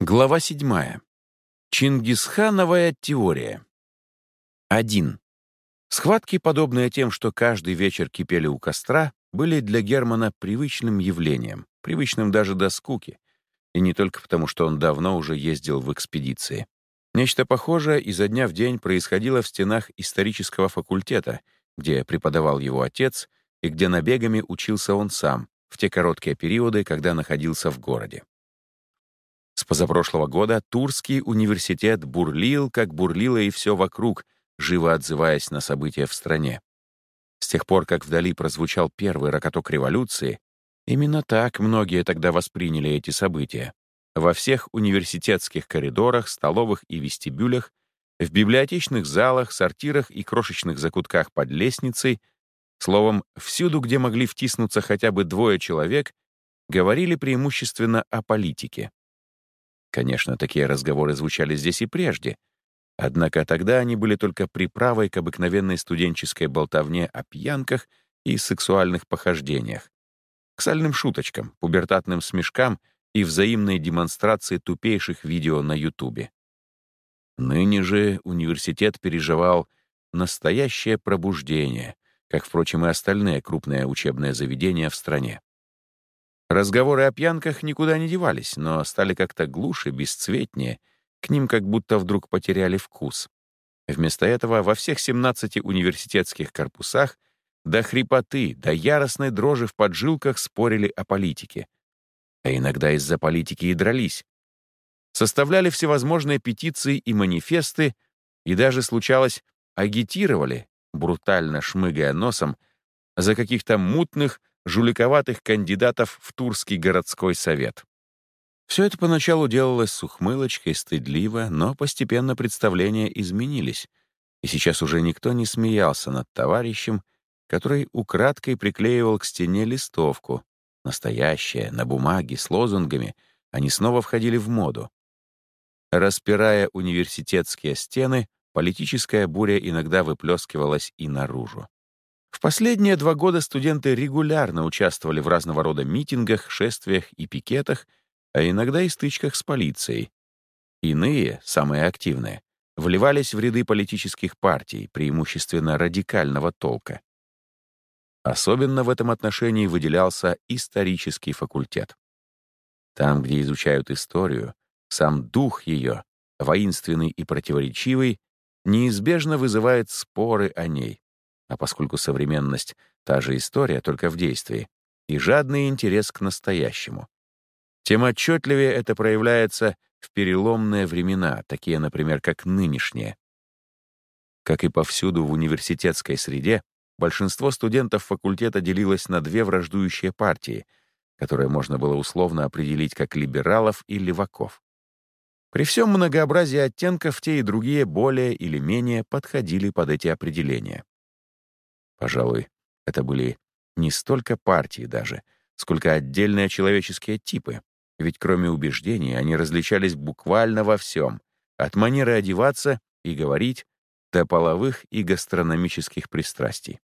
Глава 7. Чингисхановая теория. 1. Схватки, подобные тем, что каждый вечер кипели у костра, были для Германа привычным явлением, привычным даже до скуки, и не только потому, что он давно уже ездил в экспедиции. Нечто похожее изо дня в день происходило в стенах исторического факультета, где преподавал его отец и где набегами учился он сам в те короткие периоды, когда находился в городе. С позапрошлого года Турский университет бурлил, как бурлило и все вокруг, живо отзываясь на события в стране. С тех пор, как вдали прозвучал первый рокоток революции, именно так многие тогда восприняли эти события. Во всех университетских коридорах, столовых и вестибюлях, в библиотечных залах, сортирах и крошечных закутках под лестницей, словом, всюду, где могли втиснуться хотя бы двое человек, говорили преимущественно о политике. Конечно, такие разговоры звучали здесь и прежде. Однако тогда они были только приправой к обыкновенной студенческой болтовне о пьянках и сексуальных похождениях, к сальным шуточкам, пубертатным смешкам и взаимной демонстрации тупейших видео на Ютубе. Ныне же университет переживал настоящее пробуждение, как, впрочем, и остальные крупные учебные заведения в стране. Разговоры о пьянках никуда не девались, но стали как-то глуше, бесцветнее, к ним как будто вдруг потеряли вкус. Вместо этого во всех 17 университетских корпусах до хрипоты, до яростной дрожи в поджилках спорили о политике. А иногда из-за политики и дрались. Составляли всевозможные петиции и манифесты, и даже, случалось, агитировали, брутально шмыгая носом, за каких-то мутных, жуликоватых кандидатов в Турский городской совет. Все это поначалу делалось с ухмылочкой, стыдливо, но постепенно представления изменились, и сейчас уже никто не смеялся над товарищем, который украдкой приклеивал к стене листовку. Настоящая, на бумаге, с лозунгами, они снова входили в моду. Распирая университетские стены, политическая буря иногда выплескивалась и наружу. В последние два года студенты регулярно участвовали в разного рода митингах, шествиях и пикетах, а иногда и стычках с полицией. Иные, самые активные, вливались в ряды политических партий, преимущественно радикального толка. Особенно в этом отношении выделялся исторический факультет. Там, где изучают историю, сам дух ее, воинственный и противоречивый, неизбежно вызывает споры о ней. А поскольку современность — та же история, только в действии, и жадный интерес к настоящему. Тем отчетливее это проявляется в переломные времена, такие, например, как нынешние. Как и повсюду в университетской среде, большинство студентов факультета делилось на две враждующие партии, которые можно было условно определить как либералов и леваков. При всем многообразии оттенков те и другие более или менее подходили под эти определения. Пожалуй, это были не столько партии даже, сколько отдельные человеческие типы, ведь кроме убеждений они различались буквально во всем, от манеры одеваться и говорить до половых и гастрономических пристрастий.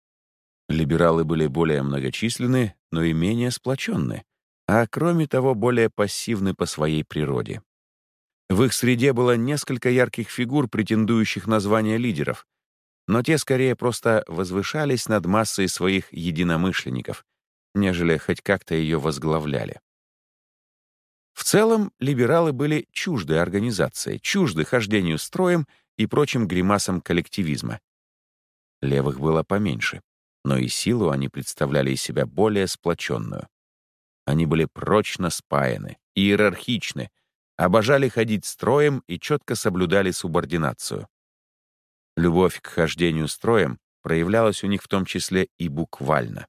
Либералы были более многочисленны, но и менее сплоченны, а кроме того более пассивны по своей природе. В их среде было несколько ярких фигур, претендующих на звание лидеров, но те скорее просто возвышались над массой своих единомышленников, нежели хоть как-то ее возглавляли. В целом, либералы были чужды организации, чужды хождению строем и прочим гримасам коллективизма. Левых было поменьше, но и силу они представляли из себя более сплоченную. Они были прочно спаяны, иерархичны, обожали ходить строем и четко соблюдали субординацию. Любовь к хождению строем проявлялась у них в том числе и буквально.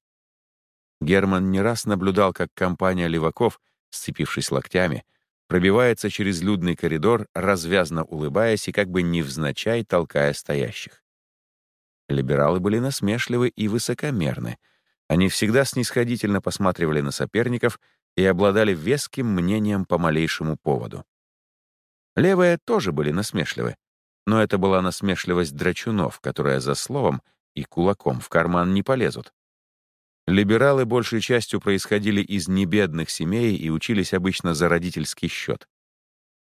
Герман не раз наблюдал, как компания леваков, сцепившись локтями, пробивается через людный коридор, развязно улыбаясь и как бы невзначай толкая стоящих. Либералы были насмешливы и высокомерны. Они всегда снисходительно посматривали на соперников и обладали веским мнением по малейшему поводу. Левые тоже были насмешливы, но это была насмешливость драчунов, которые за словом и кулаком в карман не полезут. Либералы большей частью происходили из небедных семей и учились обычно за родительский счет.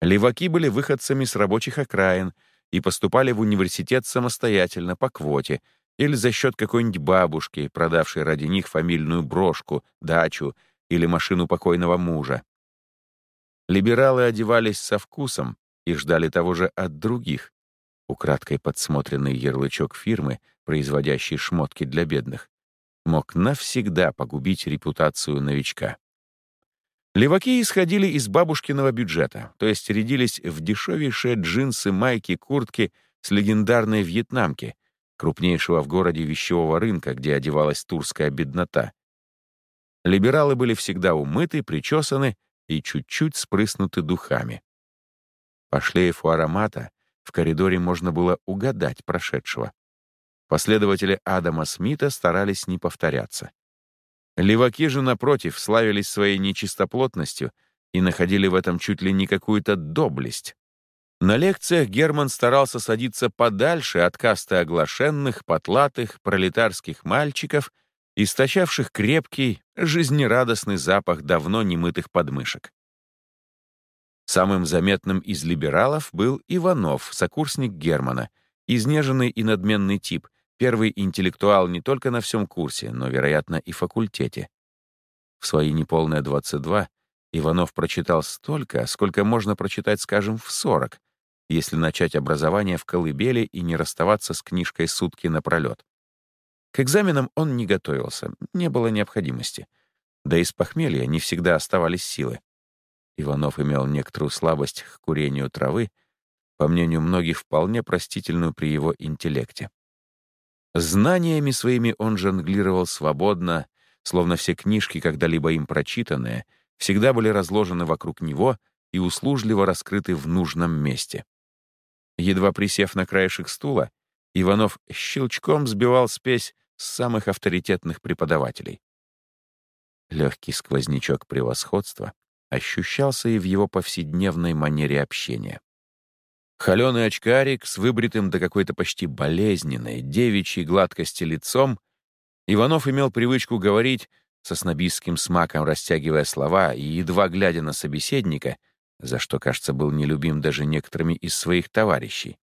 Леваки были выходцами с рабочих окраин и поступали в университет самостоятельно по квоте или за счет какой-нибудь бабушки, продавшей ради них фамильную брошку, дачу или машину покойного мужа. Либералы одевались со вкусом и ждали того же от других. Украдкой подсмотренный ярлычок фирмы, производящей шмотки для бедных, мог навсегда погубить репутацию новичка. Леваки исходили из бабушкиного бюджета, то есть рядились в дешевейшие джинсы, майки, куртки с легендарной вьетнамки, крупнейшего в городе вещевого рынка, где одевалась турская беднота. Либералы были всегда умыты, причесаны и чуть-чуть спрыснуты духами. По шлейфу аромата в коридоре можно было угадать прошедшего. Последователи Адама Смита старались не повторяться. Леваки же, напротив, славились своей нечистоплотностью и находили в этом чуть ли не какую-то доблесть. На лекциях Герман старался садиться подальше от касты оглашенных, потлатых, пролетарских мальчиков источавших крепкий, жизнерадостный запах давно немытых подмышек. Самым заметным из либералов был Иванов, сокурсник Германа, изнеженный и надменный тип, первый интеллектуал не только на всем курсе, но, вероятно, и факультете. В свои неполные 22 Иванов прочитал столько, сколько можно прочитать, скажем, в 40, если начать образование в колыбели и не расставаться с книжкой сутки напролет. К экзаменам он не готовился, не было необходимости. Да и с похмелья не всегда оставались силы. Иванов имел некоторую слабость к курению травы, по мнению многих, вполне простительную при его интеллекте. Знаниями своими он жонглировал свободно, словно все книжки, когда-либо им прочитанные, всегда были разложены вокруг него и услужливо раскрыты в нужном месте. Едва присев на краешек стула, Иванов щелчком сбивал спесь с самых авторитетных преподавателей. Легкий сквознячок превосходства ощущался и в его повседневной манере общения. Холеный очкарик с выбритым до какой-то почти болезненной, девичьей гладкости лицом, Иванов имел привычку говорить, со снобистским смаком растягивая слова и едва глядя на собеседника, за что, кажется, был нелюбим даже некоторыми из своих товарищей.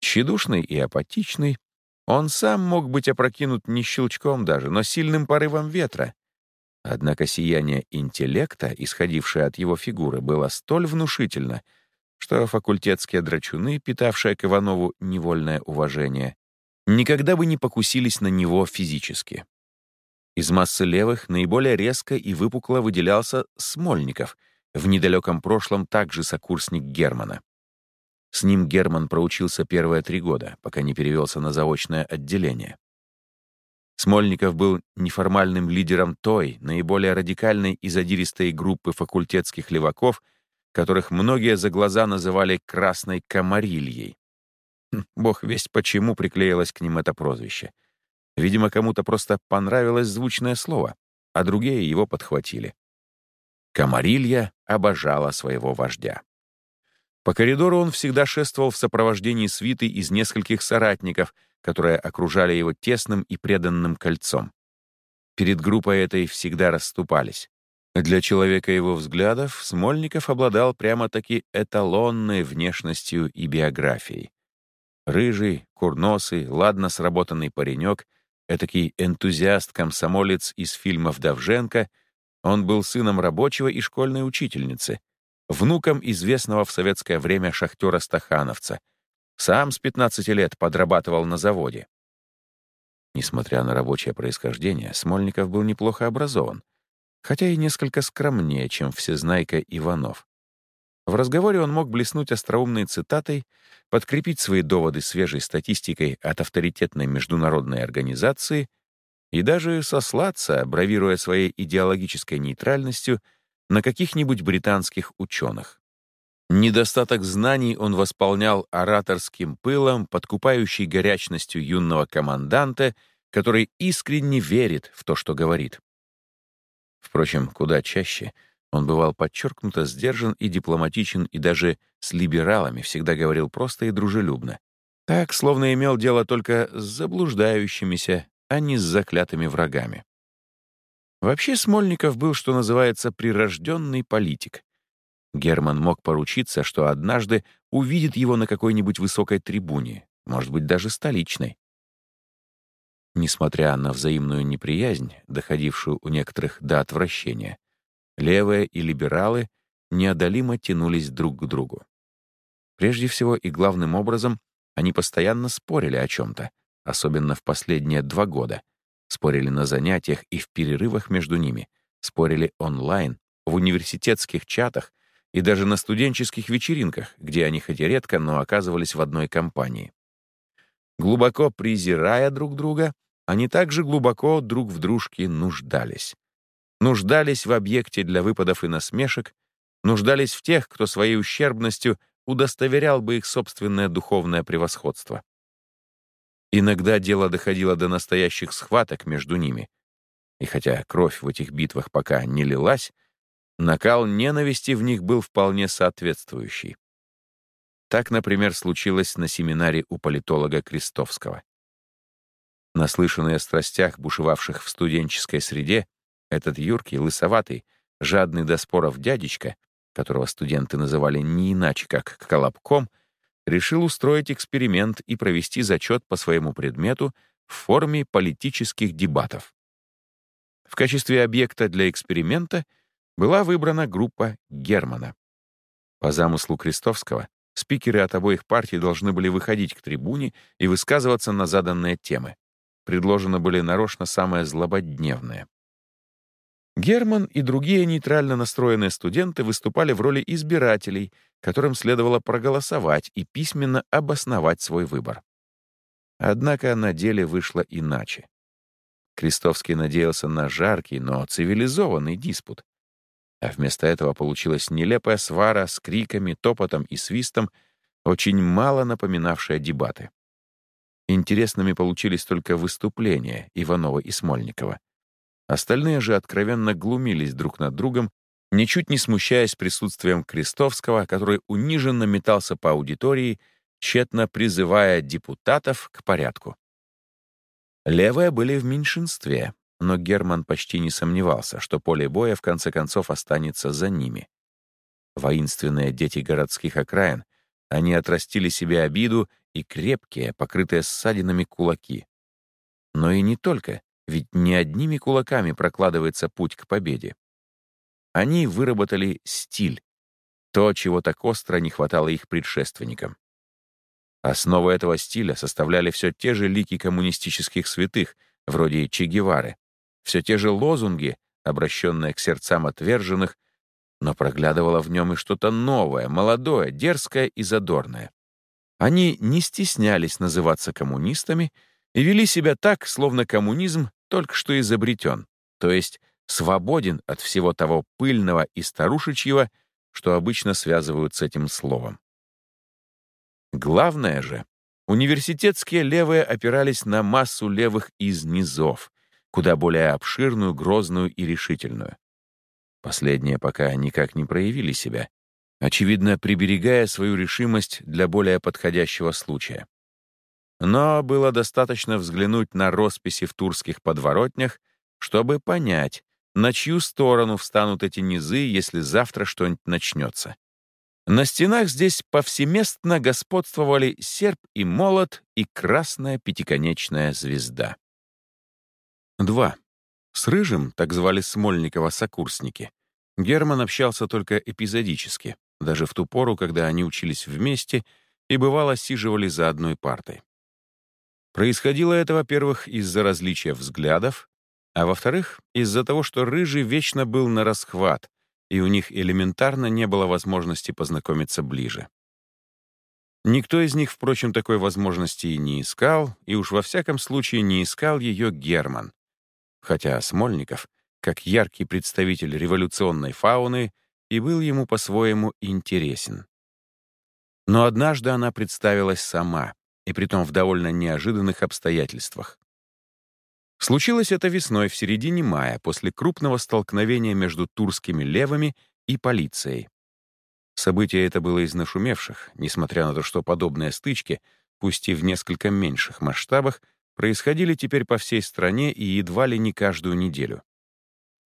Тщедушный и апатичный, он сам мог быть опрокинут не щелчком даже, но сильным порывом ветра. Однако сияние интеллекта, исходившее от его фигуры, было столь внушительно, что факультетские драчуны, питавшие к Иванову невольное уважение, никогда бы не покусились на него физически. Из массы левых наиболее резко и выпукло выделялся Смольников, в недалеком прошлом также сокурсник Германа. С ним Герман проучился первые три года, пока не перевелся на заочное отделение. Смольников был неформальным лидером той, наиболее радикальной и задиристой группы факультетских леваков, которых многие за глаза называли «красной комарильей». Хм, бог весть почему приклеилось к ним это прозвище. Видимо, кому-то просто понравилось звучное слово, а другие его подхватили. Комарилья обожала своего вождя. По коридору он всегда шествовал в сопровождении свиты из нескольких соратников, которые окружали его тесным и преданным кольцом. Перед группой этой всегда расступались. Для человека его взглядов Смольников обладал прямо-таки эталонной внешностью и биографией. Рыжий, курносый, ладно сработанный паренек, этакий энтузиаст-комсомолец из фильмов Давженко, он был сыном рабочего и школьной учительницы, внуком известного в советское время шахтера-стахановца. Сам с 15 лет подрабатывал на заводе. Несмотря на рабочее происхождение, Смольников был неплохо образован, хотя и несколько скромнее, чем всезнайка Иванов. В разговоре он мог блеснуть остроумной цитатой, подкрепить свои доводы свежей статистикой от авторитетной международной организации и даже сослаться, бравируя своей идеологической нейтральностью, на каких-нибудь британских ученых. Недостаток знаний он восполнял ораторским пылом, подкупающей горячностью юного команданта, который искренне верит в то, что говорит. Впрочем, куда чаще он бывал подчеркнуто сдержан и дипломатичен, и даже с либералами всегда говорил просто и дружелюбно. Так, словно имел дело только с заблуждающимися, а не с заклятыми врагами. Вообще Смольников был, что называется, прирожденный политик. Герман мог поручиться, что однажды увидит его на какой-нибудь высокой трибуне, может быть, даже столичной. Несмотря на взаимную неприязнь, доходившую у некоторых до отвращения, левые и либералы неодолимо тянулись друг к другу. Прежде всего и главным образом они постоянно спорили о чем-то, особенно в последние два года. Спорили на занятиях и в перерывах между ними, спорили онлайн, в университетских чатах и даже на студенческих вечеринках, где они хоть и редко, но оказывались в одной компании. Глубоко презирая друг друга, они также глубоко друг в дружке нуждались. Нуждались в объекте для выпадов и насмешек, нуждались в тех, кто своей ущербностью удостоверял бы их собственное духовное превосходство. Иногда дело доходило до настоящих схваток между ними. И хотя кровь в этих битвах пока не лилась, накал ненависти в них был вполне соответствующий. Так, например, случилось на семинаре у политолога Крестовского. Наслышанный о страстях, бушевавших в студенческой среде, этот юркий, лысоватый, жадный до споров дядечка, которого студенты называли не иначе, как «колобком», решил устроить эксперимент и провести зачет по своему предмету в форме политических дебатов. В качестве объекта для эксперимента была выбрана группа Германа. По замыслу Крестовского, спикеры от обоих партий должны были выходить к трибуне и высказываться на заданные темы. Предложено были нарочно самое злободневное. Герман и другие нейтрально настроенные студенты выступали в роли избирателей, которым следовало проголосовать и письменно обосновать свой выбор. Однако на деле вышло иначе. Крестовский надеялся на жаркий, но цивилизованный диспут. А вместо этого получилась нелепая свара с криками, топотом и свистом, очень мало напоминавшая дебаты. Интересными получились только выступления Иванова и Смольникова. Остальные же откровенно глумились друг над другом, ничуть не смущаясь присутствием Крестовского, который униженно метался по аудитории, тщетно призывая депутатов к порядку. Левые были в меньшинстве, но Герман почти не сомневался, что поле боя в конце концов останется за ними. Воинственные дети городских окраин, они отрастили себе обиду и крепкие, покрытые ссадинами кулаки. Но и не только. Ведь не одними кулаками прокладывается путь к победе. Они выработали стиль, то, чего так остро не хватало их предшественникам. Основу этого стиля составляли все те же лики коммунистических святых, вроде Че Гевары, все те же лозунги, обращенные к сердцам отверженных, но проглядывало в нем и что-то новое, молодое, дерзкое и задорное. Они не стеснялись называться коммунистами и вели себя так, словно коммунизм только что изобретен, то есть свободен от всего того пыльного и старушечьего, что обычно связывают с этим словом. Главное же, университетские левые опирались на массу левых из низов, куда более обширную, грозную и решительную. Последние пока никак не проявили себя, очевидно, приберегая свою решимость для более подходящего случая. Но было достаточно взглянуть на росписи в турских подворотнях, чтобы понять, на чью сторону встанут эти низы, если завтра что-нибудь начнется. На стенах здесь повсеместно господствовали серп и молот и красная пятиконечная звезда. 2. С Рыжим, так звали Смольникова сокурсники, Герман общался только эпизодически, даже в ту пору, когда они учились вместе и бывало сиживали за одной партой. Происходило это, во-первых, из-за различия взглядов, а во-вторых, из-за того, что Рыжий вечно был на расхват, и у них элементарно не было возможности познакомиться ближе. Никто из них, впрочем, такой возможности и не искал, и уж во всяком случае не искал ее Герман. Хотя Смольников, как яркий представитель революционной фауны, и был ему по-своему интересен. Но однажды она представилась сама, и притом в довольно неожиданных обстоятельствах. Случилось это весной, в середине мая, после крупного столкновения между турскими левыми и полицией. Событие это было из нашумевших, несмотря на то, что подобные стычки, пусть и в несколько меньших масштабах, происходили теперь по всей стране и едва ли не каждую неделю.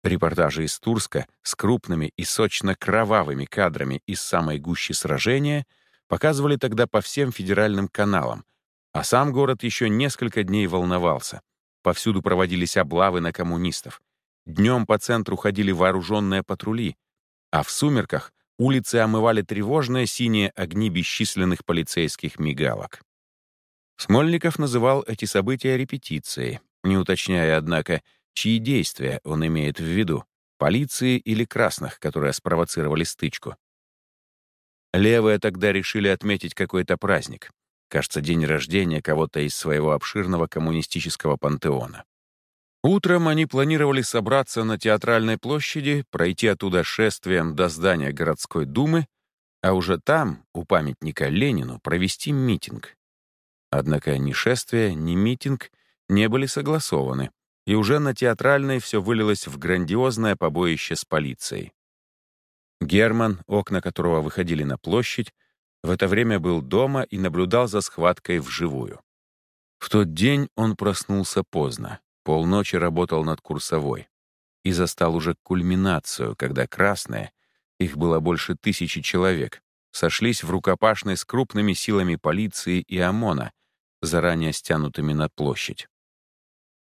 Репортажи из Турска с крупными и сочно-кровавыми кадрами из самой гущи сражения показывали тогда по всем федеральным каналам, а сам город еще несколько дней волновался. Повсюду проводились облавы на коммунистов. Днем по центру ходили вооруженные патрули, а в сумерках улицы омывали тревожные синие огни бесчисленных полицейских мигалок. Смольников называл эти события репетицией, не уточняя, однако, чьи действия он имеет в виду — полиции или красных, которые спровоцировали стычку. Левые тогда решили отметить какой-то праздник. Кажется, день рождения кого-то из своего обширного коммунистического пантеона. Утром они планировали собраться на театральной площади, пройти оттуда шествием до здания городской думы, а уже там, у памятника Ленину, провести митинг. Однако ни шествие, ни митинг не были согласованы, и уже на театральной все вылилось в грандиозное побоище с полицией. Герман, окна которого выходили на площадь, в это время был дома и наблюдал за схваткой вживую. В тот день он проснулся поздно. Полночи работал над курсовой и застал уже кульминацию, когда красные, их было больше тысячи человек, сошлись в рукопашной с крупными силами полиции и ОМОНа, заранее стянутыми на площадь.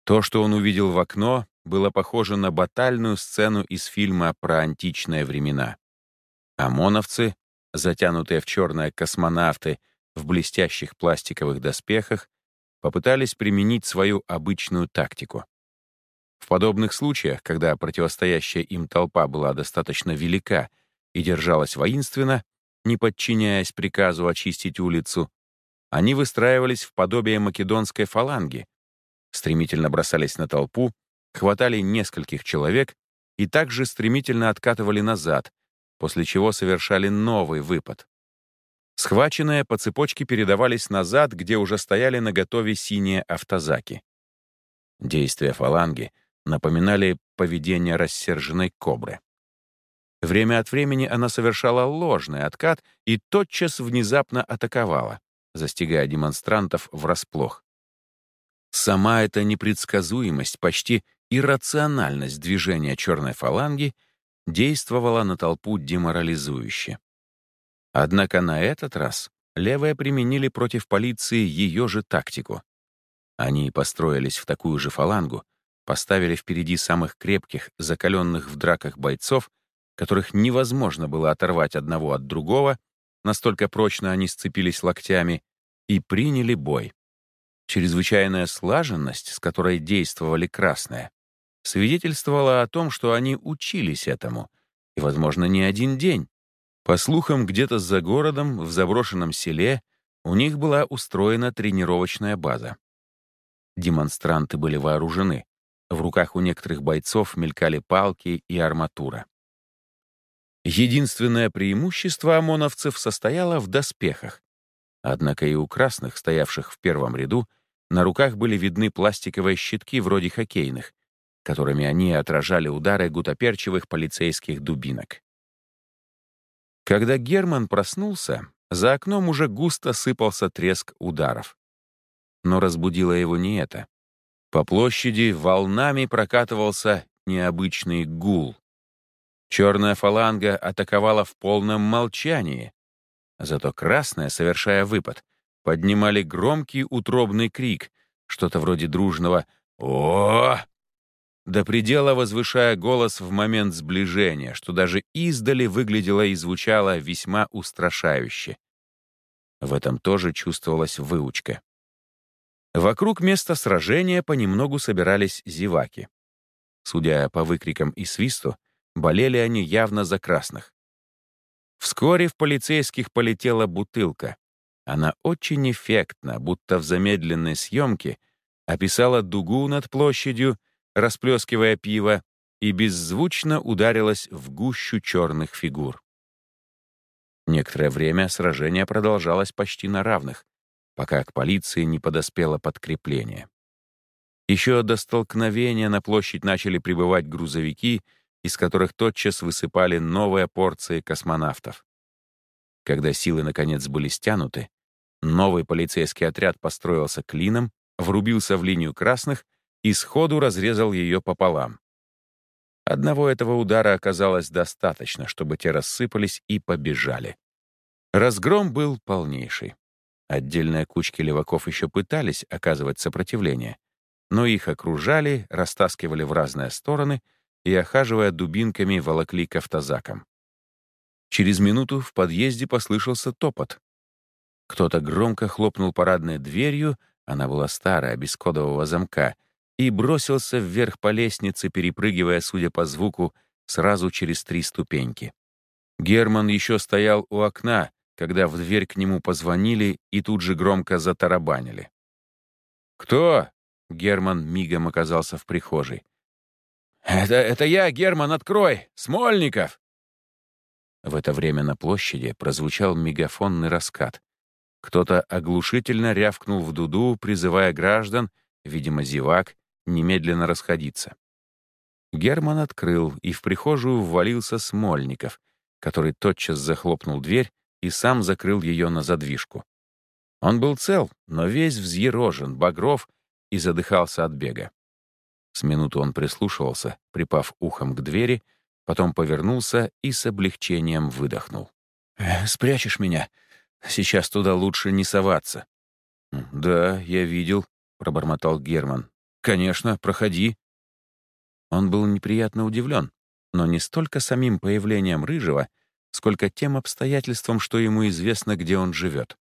То, что он увидел в окно, было похоже на батальную сцену из фильма про античные времена. ОМОНовцы, затянутые в черное космонавты в блестящих пластиковых доспехах, попытались применить свою обычную тактику. В подобных случаях, когда противостоящая им толпа была достаточно велика и держалась воинственно, не подчиняясь приказу очистить улицу, они выстраивались в подобие македонской фаланги, стремительно бросались на толпу, хватали нескольких человек и также стремительно откатывали назад, после чего совершали новый выпад. Схваченные по цепочке передавались назад, где уже стояли наготове синие автозаки. Действия фаланги напоминали поведение рассерженной кобры. Время от времени она совершала ложный откат и тотчас внезапно атаковала, застигая демонстрантов врасплох. Сама эта непредсказуемость, почти иррациональность движения черной фаланги действовала на толпу деморализующе. Однако на этот раз левые применили против полиции ее же тактику. Они построились в такую же фалангу, поставили впереди самых крепких, закаленных в драках бойцов, которых невозможно было оторвать одного от другого, настолько прочно они сцепились локтями, и приняли бой. Чрезвычайная слаженность, с которой действовали красные, свидетельствовала о том, что они учились этому, и, возможно, не один день. По слухам, где-то за городом, в заброшенном селе, у них была устроена тренировочная база. Демонстранты были вооружены. В руках у некоторых бойцов мелькали палки и арматура. Единственное преимущество ОМОНовцев состояло в доспехах. Однако и у красных, стоявших в первом ряду, на руках были видны пластиковые щитки вроде хоккейных, которыми они отражали удары гутоперчивых полицейских дубинок. Когда Герман проснулся, за окном уже густо сыпался треск ударов. Но разбудило его не это. По площади волнами прокатывался необычный гул. Черная фаланга атаковала в полном молчании. Зато красная, совершая выпад, поднимали громкий утробный крик, что-то вроде дружного «О!», до предела возвышая голос в момент сближения, что даже издали выглядело и звучало весьма устрашающе. В этом тоже чувствовалась выучка. Вокруг места сражения понемногу собирались зеваки. Судя по выкрикам и свисту, болели они явно за красных. Вскоре в полицейских полетела бутылка. Она очень эффектно, будто в замедленной съемке, описала дугу над площадью расплескивая пиво, и беззвучно ударилась в гущу черных фигур. Некоторое время сражение продолжалось почти на равных, пока к полиции не подоспело подкрепление. Еще до столкновения на площадь начали прибывать грузовики, из которых тотчас высыпали новые порции космонавтов. Когда силы наконец были стянуты, новый полицейский отряд построился клином, врубился в линию красных и сходу разрезал ее пополам. Одного этого удара оказалось достаточно, чтобы те рассыпались и побежали. Разгром был полнейший. Отдельные кучки леваков еще пытались оказывать сопротивление, но их окружали, растаскивали в разные стороны и, охаживая дубинками, волокли к автозакам. Через минуту в подъезде послышался топот. Кто-то громко хлопнул парадной дверью, она была старая, без кодового замка, и бросился вверх по лестнице, перепрыгивая, судя по звуку, сразу через три ступеньки. Герман еще стоял у окна, когда в дверь к нему позвонили и тут же громко затарабанили. «Кто?» — Герман мигом оказался в прихожей. «Это, это я, Герман, открой! Смольников!» В это время на площади прозвучал мегафонный раскат. Кто-то оглушительно рявкнул в дуду, призывая граждан, видимо, зевак, немедленно расходиться. Герман открыл, и в прихожую ввалился Смольников, который тотчас захлопнул дверь и сам закрыл ее на задвижку. Он был цел, но весь взъерожен, багров и задыхался от бега. С минуту он прислушивался, припав ухом к двери, потом повернулся и с облегчением выдохнул. «Э, «Спрячешь меня? Сейчас туда лучше не соваться». «Да, я видел», — пробормотал Герман. «Конечно, проходи». Он был неприятно удивлен, но не столько самим появлением Рыжего, сколько тем обстоятельством, что ему известно, где он живет.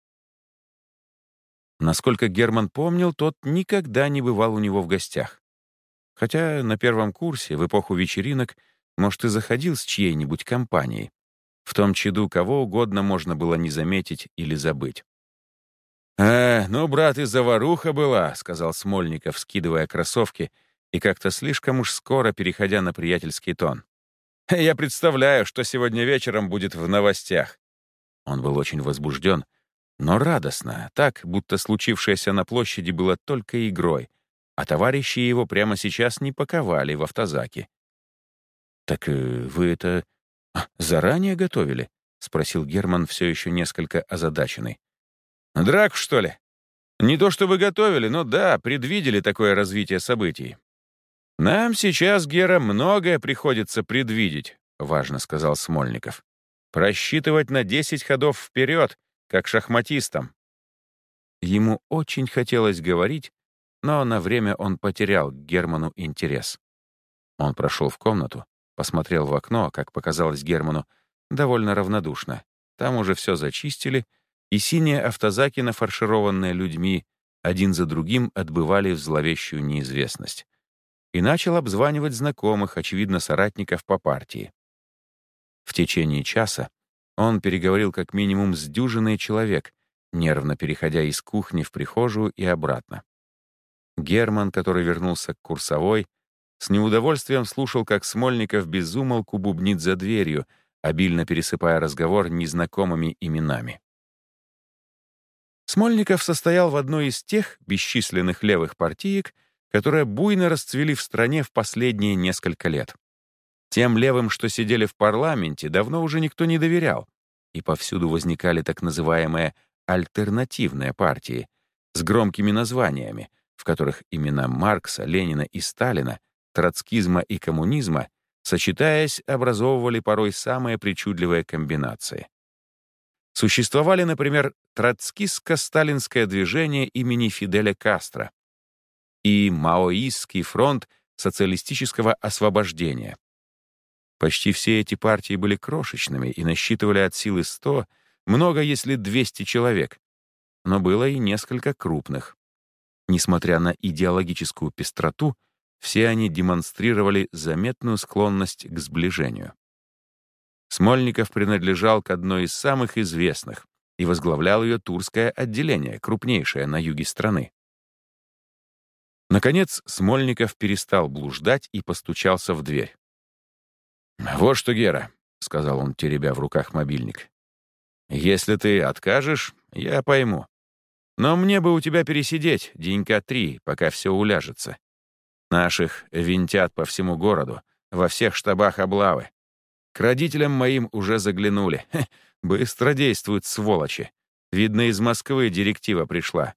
Насколько Герман помнил, тот никогда не бывал у него в гостях. Хотя на первом курсе, в эпоху вечеринок, может, и заходил с чьей-нибудь компанией. В том чаду кого угодно можно было не заметить или забыть. «Э, ну, брат, и заваруха была», — сказал Смольников, скидывая кроссовки и как-то слишком уж скоро переходя на приятельский тон. «Я представляю, что сегодня вечером будет в новостях». Он был очень возбужден, но радостно, так, будто случившееся на площади было только игрой, а товарищи его прямо сейчас не паковали в автозаке. «Так э, вы это а, заранее готовили?» — спросил Герман, все еще несколько озадаченный. Драку, что ли? Не то чтобы готовили, но да, предвидели такое развитие событий. Нам сейчас, Гера, многое приходится предвидеть, важно сказал Смольников. Просчитывать на 10 ходов вперед, как шахматистам. Ему очень хотелось говорить, но на время он потерял к Герману интерес. Он прошел в комнату, посмотрел в окно, как показалось Герману, довольно равнодушно. Там уже все зачистили — и синие автозаки, нафаршированные людьми, один за другим отбывали в зловещую неизвестность. И начал обзванивать знакомых, очевидно, соратников по партии. В течение часа он переговорил как минимум с дюжиной человек, нервно переходя из кухни в прихожую и обратно. Герман, который вернулся к курсовой, с неудовольствием слушал, как Смольников безумолку бубнит за дверью, обильно пересыпая разговор незнакомыми именами. Смольников состоял в одной из тех бесчисленных левых партиек, которые буйно расцвели в стране в последние несколько лет. Тем левым, что сидели в парламенте, давно уже никто не доверял, и повсюду возникали так называемые альтернативные партии с громкими названиями, в которых имена Маркса, Ленина и Сталина, троцкизма и коммунизма, сочетаясь, образовывали порой самые причудливые комбинации. Существовали, например, троцкистско-сталинское движение имени Фиделя Кастро и Маоистский фронт социалистического освобождения. Почти все эти партии были крошечными и насчитывали от силы 100, много если 200 человек, но было и несколько крупных. Несмотря на идеологическую пестроту, все они демонстрировали заметную склонность к сближению. Смольников принадлежал к одной из самых известных и возглавлял ее турское отделение, крупнейшее на юге страны. Наконец, Смольников перестал блуждать и постучался в дверь. «Вот что, Гера», — сказал он, теребя в руках мобильник. «Если ты откажешь, я пойму. Но мне бы у тебя пересидеть денька три, пока все уляжется. Наших винтят по всему городу, во всех штабах облавы. К родителям моим уже заглянули. Хе, быстро действуют, сволочи. Видно, из Москвы директива пришла.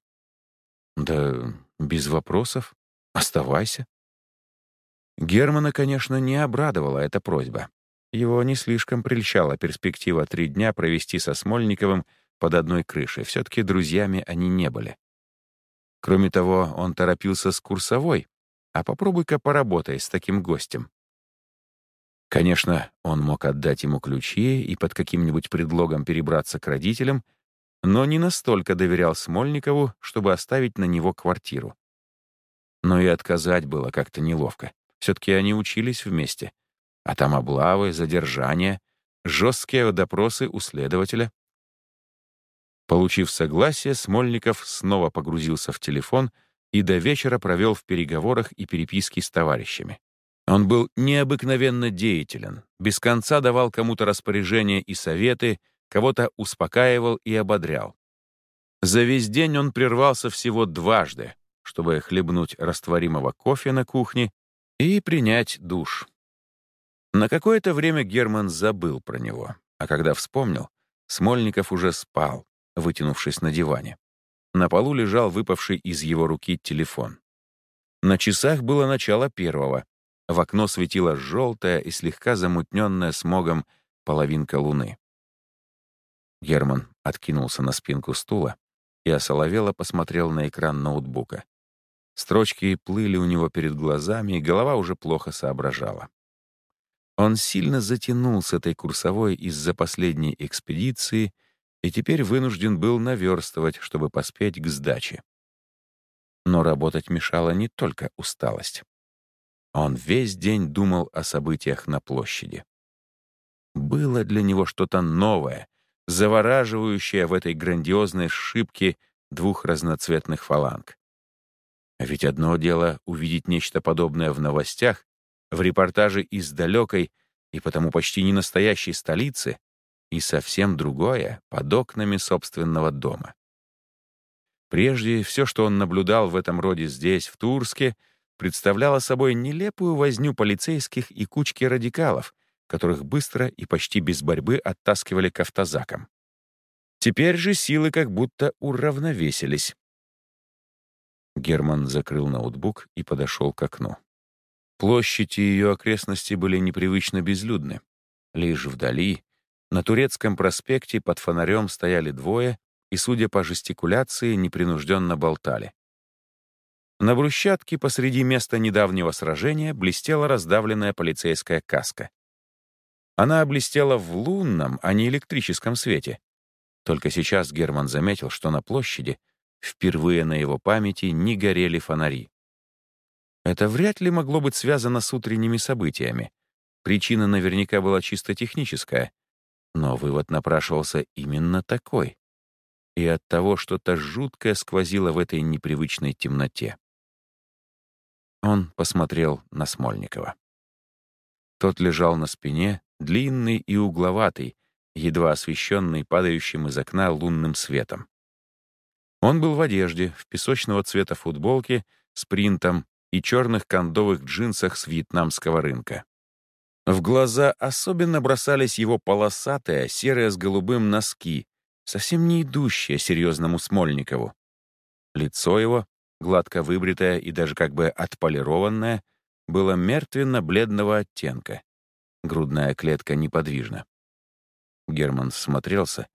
Да без вопросов. Оставайся. Германа, конечно, не обрадовала эта просьба. Его не слишком прельщала перспектива три дня провести со Смольниковым под одной крышей. Все-таки друзьями они не были. Кроме того, он торопился с курсовой, а попробуй-ка поработай с таким гостем. Конечно, он мог отдать ему ключи и под каким-нибудь предлогом перебраться к родителям, но не настолько доверял Смольникову, чтобы оставить на него квартиру. Но и отказать было как-то неловко. Все-таки они учились вместе. А там облавы, задержания, жесткие допросы у следователя. Получив согласие, Смольников снова погрузился в телефон и до вечера провел в переговорах и переписке с товарищами. Он был необыкновенно деятелен, без конца давал кому-то распоряжения и советы, кого-то успокаивал и ободрял. За весь день он прервался всего дважды, чтобы хлебнуть растворимого кофе на кухне и принять душ. На какое-то время Герман забыл про него, а когда вспомнил, Смольников уже спал, вытянувшись на диване. На полу лежал выпавший из его руки телефон. На часах было начало первого. В окно светила желтая и слегка замутненная смогом половинка луны. Герман откинулся на спинку стула и осоловело посмотрел на экран ноутбука. Строчки плыли у него перед глазами, и голова уже плохо соображала. Он сильно затянул с этой курсовой из-за последней экспедиции и теперь вынужден был наверстывать, чтобы поспеть к сдаче. Но работать мешала не только усталость. Он весь день думал о событиях на площади. Было для него что-то новое, завораживающее в этой грандиозной шибке двух разноцветных фаланг. Ведь одно дело увидеть нечто подобное в новостях, в репортаже из далекой и потому почти не настоящей столицы, и совсем другое — под окнами собственного дома. Прежде все, что он наблюдал в этом роде здесь, в Турске, представляло собой нелепую возню полицейских и кучки радикалов, которых быстро и почти без борьбы оттаскивали к автозакам. Теперь же силы как будто уравновесились. Герман закрыл ноутбук и подошел к окну. Площадь и ее окрестности были непривычно безлюдны. Лишь вдали, на Турецком проспекте под фонарем стояли двое и, судя по жестикуляции, непринужденно болтали. На брусчатке посреди места недавнего сражения блестела раздавленная полицейская каска. Она блестела в лунном, а не электрическом свете. Только сейчас Герман заметил, что на площади Впервые на его памяти не горели фонари. Это вряд ли могло быть связано с утренними событиями. Причина наверняка была чисто техническая, но вывод напрашивался именно такой. И от того что-то жуткое сквозило в этой непривычной темноте. Он посмотрел на Смольникова. Тот лежал на спине, длинный и угловатый, едва освещенный падающим из окна лунным светом. Он был в одежде, в песочного цвета футболке с принтом и черных кондовых джинсах с вьетнамского рынка. В глаза особенно бросались его полосатые, серые с голубым носки, совсем не идущие серьезному Смольникову. Лицо его, гладко выбритое и даже как бы отполированное, было мертвенно-бледного оттенка. Грудная клетка неподвижна. Герман смотрелся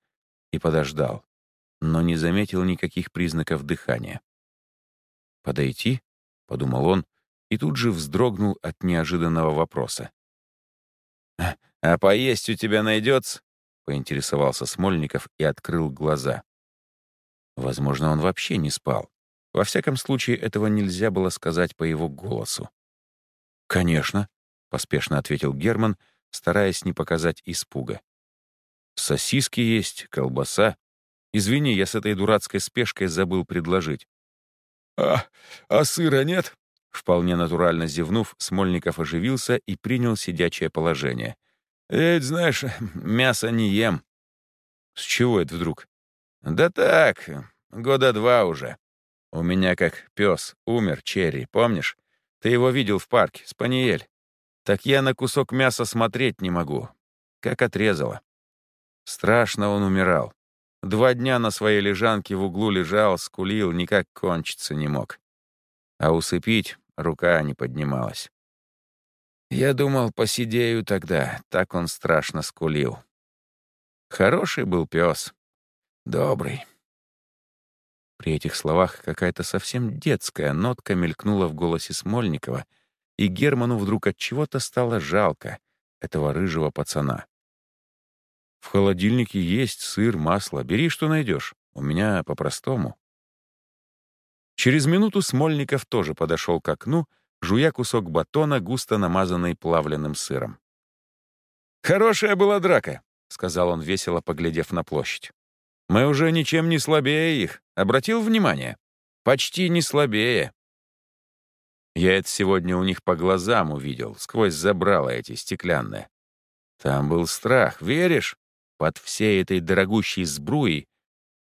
и подождал но не заметил никаких признаков дыхания. «Подойти?» — подумал он, и тут же вздрогнул от неожиданного вопроса. «А, поесть у тебя найдется?» — поинтересовался Смольников и открыл глаза. Возможно, он вообще не спал. Во всяком случае, этого нельзя было сказать по его голосу. «Конечно», — поспешно ответил Герман, стараясь не показать испуга. «Сосиски есть, колбаса, Извини, я с этой дурацкой спешкой забыл предложить. «А, а сыра нет?» Вполне натурально зевнув, Смольников оживился и принял сидячее положение. «Ведь, знаешь, мясо не ем». «С чего это вдруг?» «Да так, года два уже. У меня как пес умер, Черри, помнишь? Ты его видел в парке, Спаниель. Так я на кусок мяса смотреть не могу. Как отрезало. Страшно он умирал. Два дня на своей лежанке в углу лежал, скулил, никак кончиться не мог. А усыпить рука не поднималась. Я думал, посидею тогда, так он страшно скулил. Хороший был пес. Добрый. При этих словах какая-то совсем детская нотка мелькнула в голосе Смольникова, и Герману вдруг от чего-то стало жалко этого рыжего пацана. «В холодильнике есть сыр, масло. Бери, что найдешь. У меня по-простому». Через минуту Смольников тоже подошел к окну, жуя кусок батона, густо намазанный плавленным сыром. «Хорошая была драка», — сказал он, весело поглядев на площадь. «Мы уже ничем не слабее их. Обратил внимание? Почти не слабее. Я это сегодня у них по глазам увидел, сквозь забрала эти стеклянные. Там был страх, веришь? Под всей этой дорогущей сбруей.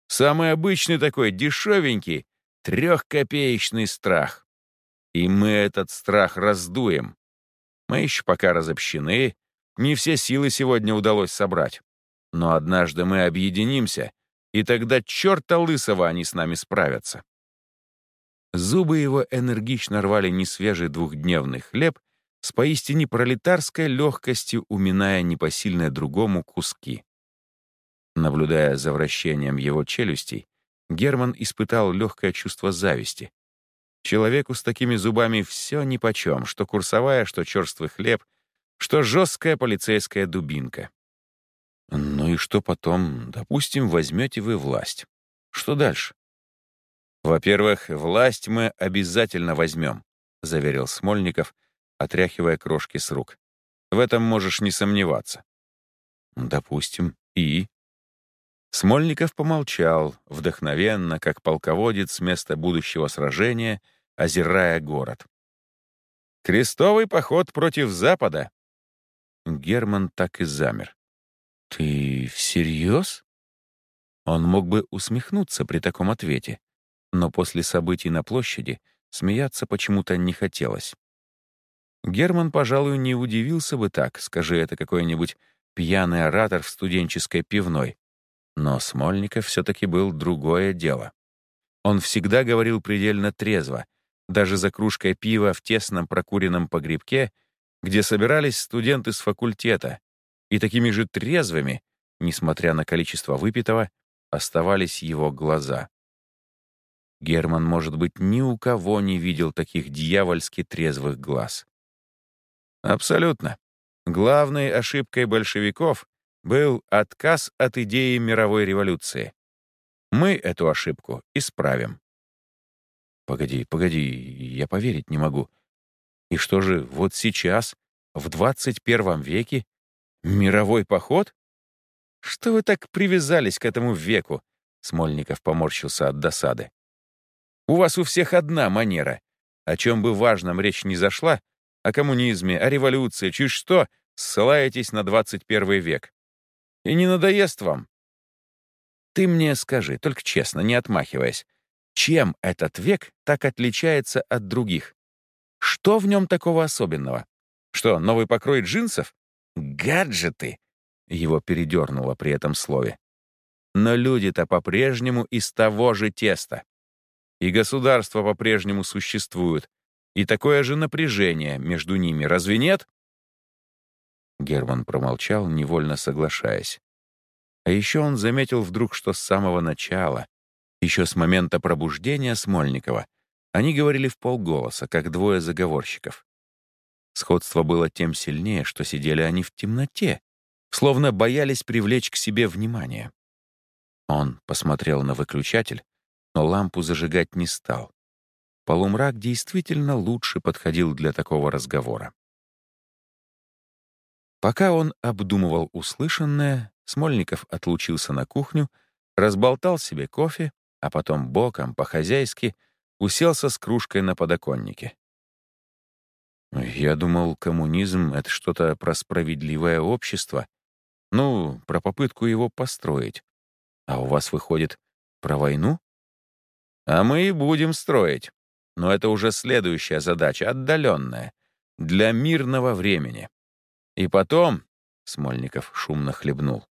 Самый обычный такой, дешевенький, трехкопеечный страх. И мы этот страх раздуем. Мы еще пока разобщены, не все силы сегодня удалось собрать. Но однажды мы объединимся, и тогда черта лысого они с нами справятся. Зубы его энергично рвали несвежий двухдневный хлеб с поистине пролетарской легкостью, уминая непосильное другому куски. Наблюдая за вращением его челюстей, Герман испытал легкое чувство зависти. Человеку с такими зубами все нипочем, что курсовая, что черствый хлеб, что жесткая полицейская дубинка. Ну и что потом? Допустим, возьмете вы власть. Что дальше? Во-первых, власть мы обязательно возьмем, заверил Смольников, отряхивая крошки с рук. В этом можешь не сомневаться. Допустим, и... Смольников помолчал, вдохновенно, как полководец с места будущего сражения, озирая город. «Крестовый поход против Запада!» Герман так и замер. «Ты всерьез?» Он мог бы усмехнуться при таком ответе, но после событий на площади смеяться почему-то не хотелось. Герман, пожалуй, не удивился бы так, скажи это какой-нибудь пьяный оратор в студенческой пивной. Но Смольников все-таки был другое дело. Он всегда говорил предельно трезво, даже за кружкой пива в тесном прокуренном погребке, где собирались студенты с факультета, и такими же трезвыми, несмотря на количество выпитого, оставались его глаза. Герман, может быть, ни у кого не видел таких дьявольски трезвых глаз. Абсолютно. Главной ошибкой большевиков был отказ от идеи мировой революции. Мы эту ошибку исправим. Погоди, погоди, я поверить не могу. И что же, вот сейчас, в 21 веке, «Мировой поход? Что вы так привязались к этому веку?» Смольников поморщился от досады. «У вас у всех одна манера. О чем бы важном речь не зашла, о коммунизме, о революции, чуть что, ссылаетесь на 21 век. И не надоест вам? Ты мне скажи, только честно, не отмахиваясь, чем этот век так отличается от других? Что в нем такого особенного? Что, новый покрой джинсов? Гаджеты! Его передернуло при этом слове. Но люди-то по-прежнему из того же теста. И государство по-прежнему существует. И такое же напряжение между ними, разве нет? Герман промолчал, невольно соглашаясь. А еще он заметил вдруг, что с самого начала, еще с момента пробуждения Смольникова, они говорили в полголоса, как двое заговорщиков. Сходство было тем сильнее, что сидели они в темноте, словно боялись привлечь к себе внимание. Он посмотрел на выключатель, но лампу зажигать не стал. Полумрак действительно лучше подходил для такого разговора. Пока он обдумывал услышанное, Смольников отлучился на кухню, разболтал себе кофе, а потом боком, по-хозяйски, уселся с кружкой на подоконнике. Я думал, коммунизм — это что-то про справедливое общество. Ну, про попытку его построить. А у вас выходит про войну? А мы и будем строить. Но это уже следующая задача, отдаленная, для мирного времени. И потом, — Смольников шумно хлебнул,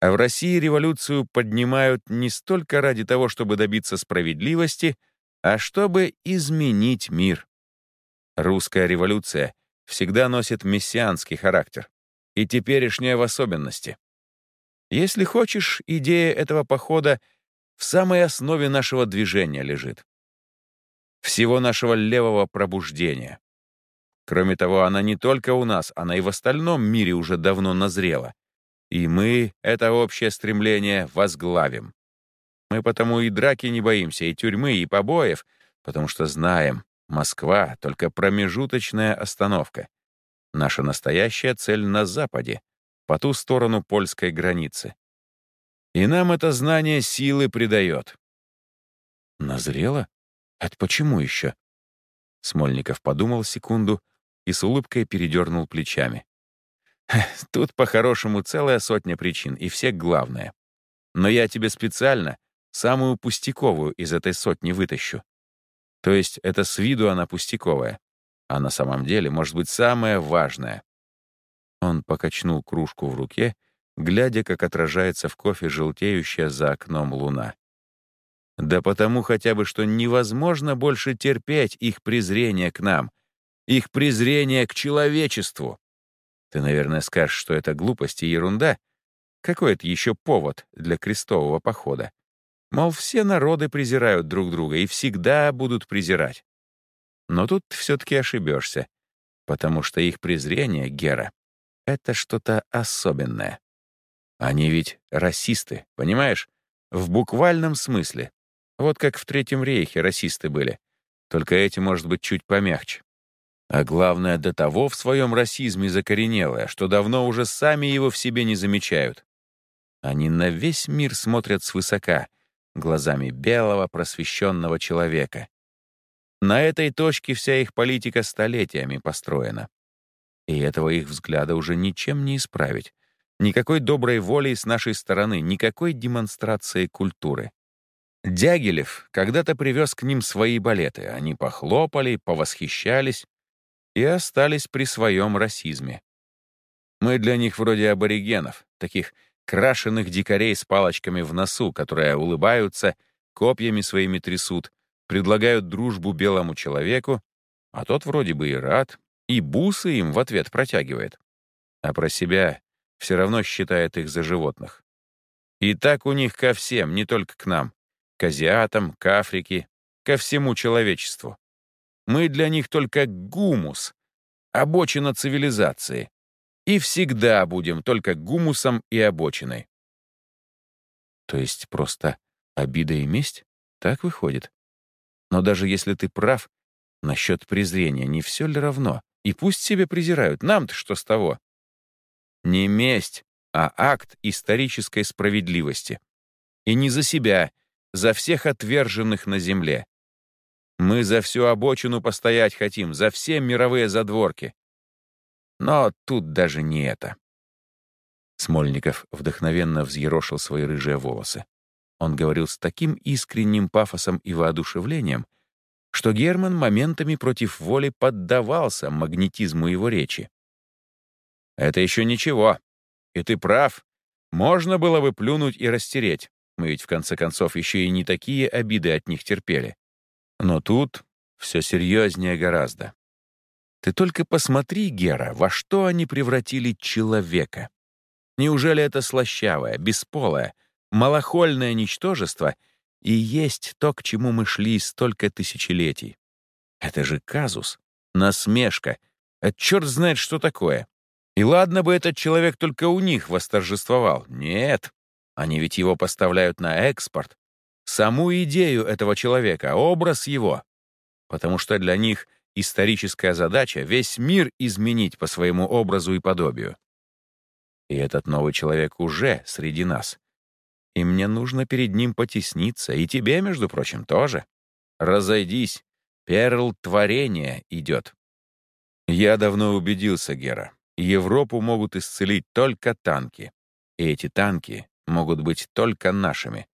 а в России революцию поднимают не столько ради того, чтобы добиться справедливости, а чтобы изменить мир. Русская революция всегда носит мессианский характер, и теперешняя в особенности. Если хочешь, идея этого похода в самой основе нашего движения лежит. Всего нашего левого пробуждения. Кроме того, она не только у нас, она и в остальном мире уже давно назрела. И мы это общее стремление возглавим. Мы потому и драки не боимся, и тюрьмы, и побоев, потому что знаем, Москва — только промежуточная остановка. Наша настоящая цель на западе, по ту сторону польской границы. И нам это знание силы придает. Назрело? Это почему еще? Смольников подумал секунду и с улыбкой передернул плечами. Тут, по-хорошему, целая сотня причин, и все главное. Но я тебе специально самую пустяковую из этой сотни вытащу. То есть это с виду она пустяковая, а на самом деле может быть самое важное. Он покачнул кружку в руке, глядя, как отражается в кофе желтеющая за окном луна. Да потому хотя бы, что невозможно больше терпеть их презрение к нам, их презрение к человечеству. Ты, наверное, скажешь, что это глупость и ерунда. Какой это еще повод для крестового похода? Мол, все народы презирают друг друга и всегда будут презирать. Но тут все-таки ошибешься, потому что их презрение, Гера, — это что-то особенное. Они ведь расисты, понимаешь? В буквальном смысле. Вот как в Третьем рейхе расисты были. Только эти, может быть, чуть помягче. А главное, до того в своем расизме закоренелое, что давно уже сами его в себе не замечают. Они на весь мир смотрят свысока — глазами белого просвещенного человека. На этой точке вся их политика столетиями построена. И этого их взгляда уже ничем не исправить. Никакой доброй воли с нашей стороны, никакой демонстрации культуры. Дягилев когда-то привез к ним свои балеты. Они похлопали, повосхищались и остались при своем расизме. Мы для них вроде аборигенов, таких крашеных дикарей с палочками в носу, которые улыбаются, копьями своими трясут, предлагают дружбу белому человеку, а тот вроде бы и рад, и бусы им в ответ протягивает. А про себя все равно считает их за животных. И так у них ко всем, не только к нам, к азиатам, к Африке, ко всему человечеству. Мы для них только гумус, обочина цивилизации, и всегда будем только гумусом и обочиной. То есть просто обида и месть? Так выходит. Но даже если ты прав насчет презрения, не все ли равно? И пусть себе презирают, нам-то что с того? Не месть, а акт исторической справедливости. И не за себя, за всех отверженных на земле. Мы за всю обочину постоять хотим, за все мировые задворки. Но тут даже не это. Смольников вдохновенно взъерошил свои рыжие волосы. Он говорил с таким искренним пафосом и воодушевлением, что Герман моментами против воли поддавался магнетизму его речи. «Это еще ничего. И ты прав. Можно было бы плюнуть и растереть. Мы ведь, в конце концов, еще и не такие обиды от них терпели. Но тут все серьезнее гораздо. Ты только посмотри, Гера, во что они превратили человека. Неужели это слащавое, бесполое, малохольное ничтожество и есть то, к чему мы шли столько тысячелетий? Это же казус, насмешка, а черт знает, что такое. И ладно бы этот человек только у них восторжествовал. Нет, они ведь его поставляют на экспорт. Саму идею этого человека, образ его. Потому что для них — историческая задача — весь мир изменить по своему образу и подобию. И этот новый человек уже среди нас. И мне нужно перед ним потесниться, и тебе, между прочим, тоже. Разойдись, перл творения идет. Я давно убедился, Гера, Европу могут исцелить только танки. И эти танки могут быть только нашими.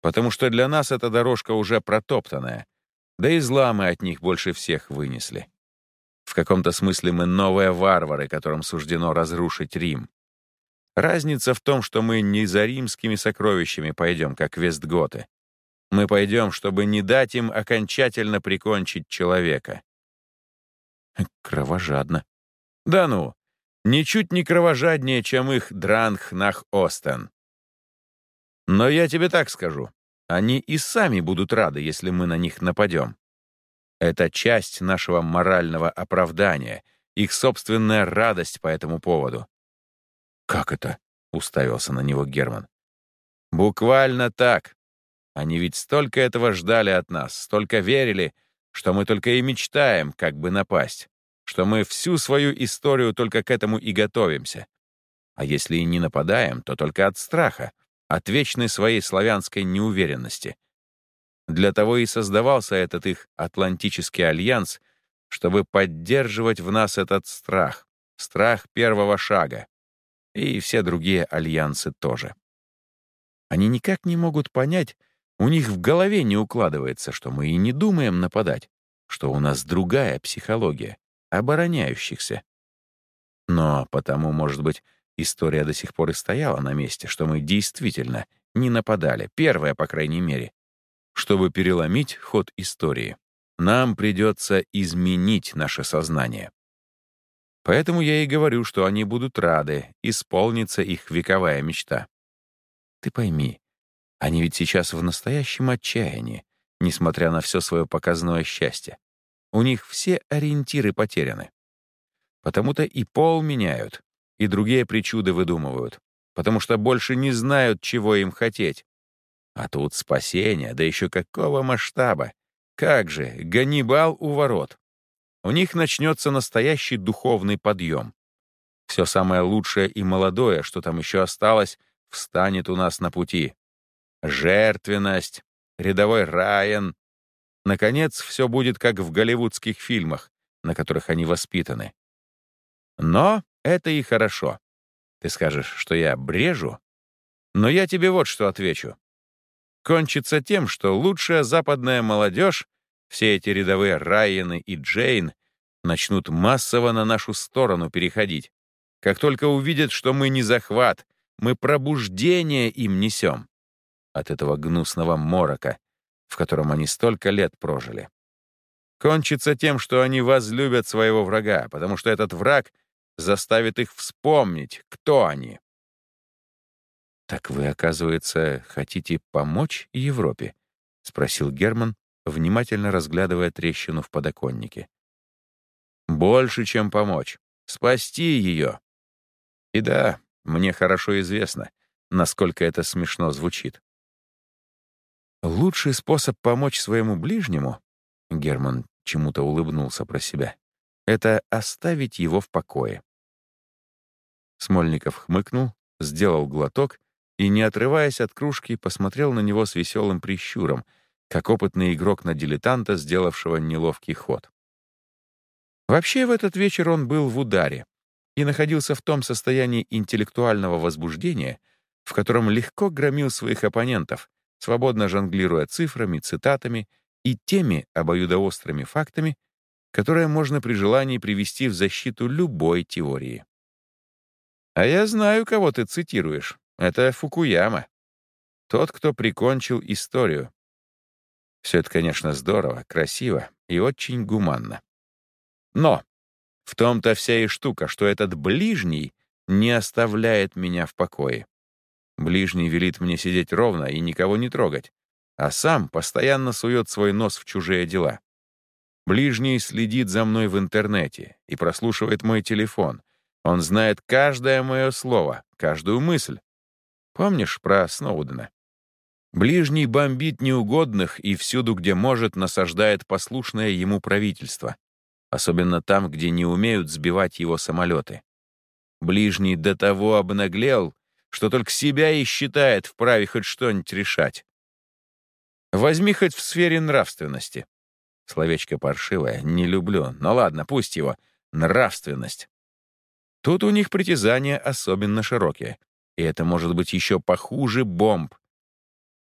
Потому что для нас эта дорожка уже протоптанная, да и зла от них больше всех вынесли. В каком-то смысле мы новые варвары, которым суждено разрушить Рим. Разница в том, что мы не за римскими сокровищами пойдем, как вестготы. Мы пойдем, чтобы не дать им окончательно прикончить человека. Кровожадно, Да ну, ничуть не кровожаднее, чем их Дрангнах-Остен. Но я тебе так скажу, они и сами будут рады, если мы на них нападем. Это часть нашего морального оправдания, их собственная радость по этому поводу. «Как это?» — уставился на него Герман. «Буквально так. Они ведь столько этого ждали от нас, столько верили, что мы только и мечтаем, как бы напасть, что мы всю свою историю только к этому и готовимся. А если и не нападаем, то только от страха, от вечной своей славянской неуверенности. Для того и создавался этот их Атлантический альянс, чтобы поддерживать в нас этот страх, страх первого шага. И все другие альянсы тоже. Они никак не могут понять, у них в голове не укладывается, что мы и не думаем нападать, что у нас другая психология, обороняющихся. Но потому, может быть, история до сих пор и стояла на месте, что мы действительно не нападали, первая, по крайней мере. Чтобы переломить ход истории, нам придется изменить наше сознание. Поэтому я и говорю, что они будут рады, исполнится их вековая мечта. Ты пойми, они ведь сейчас в настоящем отчаянии, несмотря на все свое показное счастье. У них все ориентиры потеряны. Потому-то и пол меняют, и другие причуды выдумывают, потому что больше не знают, чего им хотеть. А тут спасение, да еще какого масштаба. Как же, Ганнибал у ворот. У них начнется настоящий духовный подъем. Все самое лучшее и молодое, что там еще осталось, встанет у нас на пути жертвенность, рядовой Райан. Наконец, все будет как в голливудских фильмах, на которых они воспитаны. Но это и хорошо. Ты скажешь, что я брежу? Но я тебе вот что отвечу. Кончится тем, что лучшая западная молодежь, все эти рядовые Райаны и Джейн, начнут массово на нашу сторону переходить. Как только увидят, что мы не захват, мы пробуждение им несем от этого гнусного морока, в котором они столько лет прожили. Кончится тем, что они возлюбят своего врага, потому что этот враг заставит их вспомнить, кто они. «Так вы, оказывается, хотите помочь Европе?» — спросил Герман, внимательно разглядывая трещину в подоконнике. «Больше, чем помочь. Спасти ее. И да, мне хорошо известно, насколько это смешно звучит. Лучший способ помочь своему ближнему, Герман чему-то улыбнулся про себя, это оставить его в покое. Смольников хмыкнул, сделал глоток и, не отрываясь от кружки, посмотрел на него с веселым прищуром, как опытный игрок на дилетанта, сделавшего неловкий ход. Вообще в этот вечер он был в ударе и находился в том состоянии интеллектуального возбуждения, в котором легко громил своих оппонентов, свободно жонглируя цифрами, цитатами и теми обоюдоострыми фактами, которые можно при желании привести в защиту любой теории. А я знаю, кого ты цитируешь. Это Фукуяма. Тот, кто прикончил историю. Все это, конечно, здорово, красиво и очень гуманно. Но в том-то вся и штука, что этот ближний не оставляет меня в покое. Ближний велит мне сидеть ровно и никого не трогать, а сам постоянно сует свой нос в чужие дела. Ближний следит за мной в интернете и прослушивает мой телефон. Он знает каждое мое слово, каждую мысль. Помнишь про Сноудена? Ближний бомбит неугодных и всюду, где может, насаждает послушное ему правительство. Особенно там, где не умеют сбивать его самолеты. Ближний до того обнаглел, что только себя и считает вправе хоть что-нибудь решать. Возьми хоть в сфере нравственности. Словечко паршивое, не люблю, но ладно, пусть его. Нравственность. Тут у них притязания особенно широкие, и это может быть еще похуже бомб.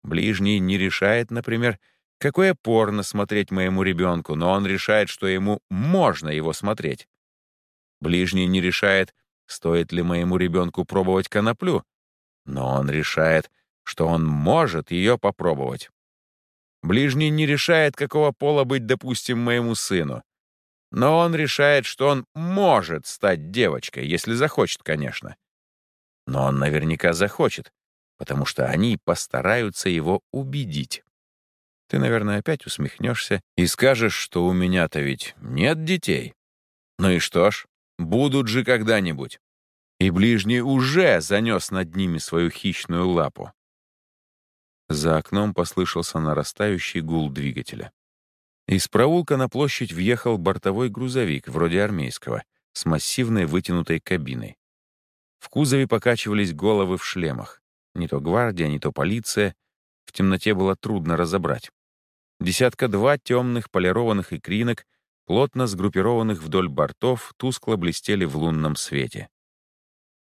Ближний не решает, например, какое порно смотреть моему ребенку, но он решает, что ему можно его смотреть. Ближний не решает, стоит ли моему ребенку пробовать коноплю, но он решает, что он может ее попробовать. Ближний не решает, какого пола быть, допустим, моему сыну. Но он решает, что он может стать девочкой, если захочет, конечно. Но он наверняка захочет, потому что они постараются его убедить. Ты, наверное, опять усмехнешься и скажешь, что у меня-то ведь нет детей. Ну и что ж, будут же когда-нибудь. И ближний уже занес над ними свою хищную лапу. За окном послышался нарастающий гул двигателя. Из проулка на площадь въехал бортовой грузовик, вроде армейского, с массивной вытянутой кабиной. В кузове покачивались головы в шлемах. Не то гвардия, не то полиция. В темноте было трудно разобрать. Десятка-два темных полированных икринок, плотно сгруппированных вдоль бортов, тускло блестели в лунном свете.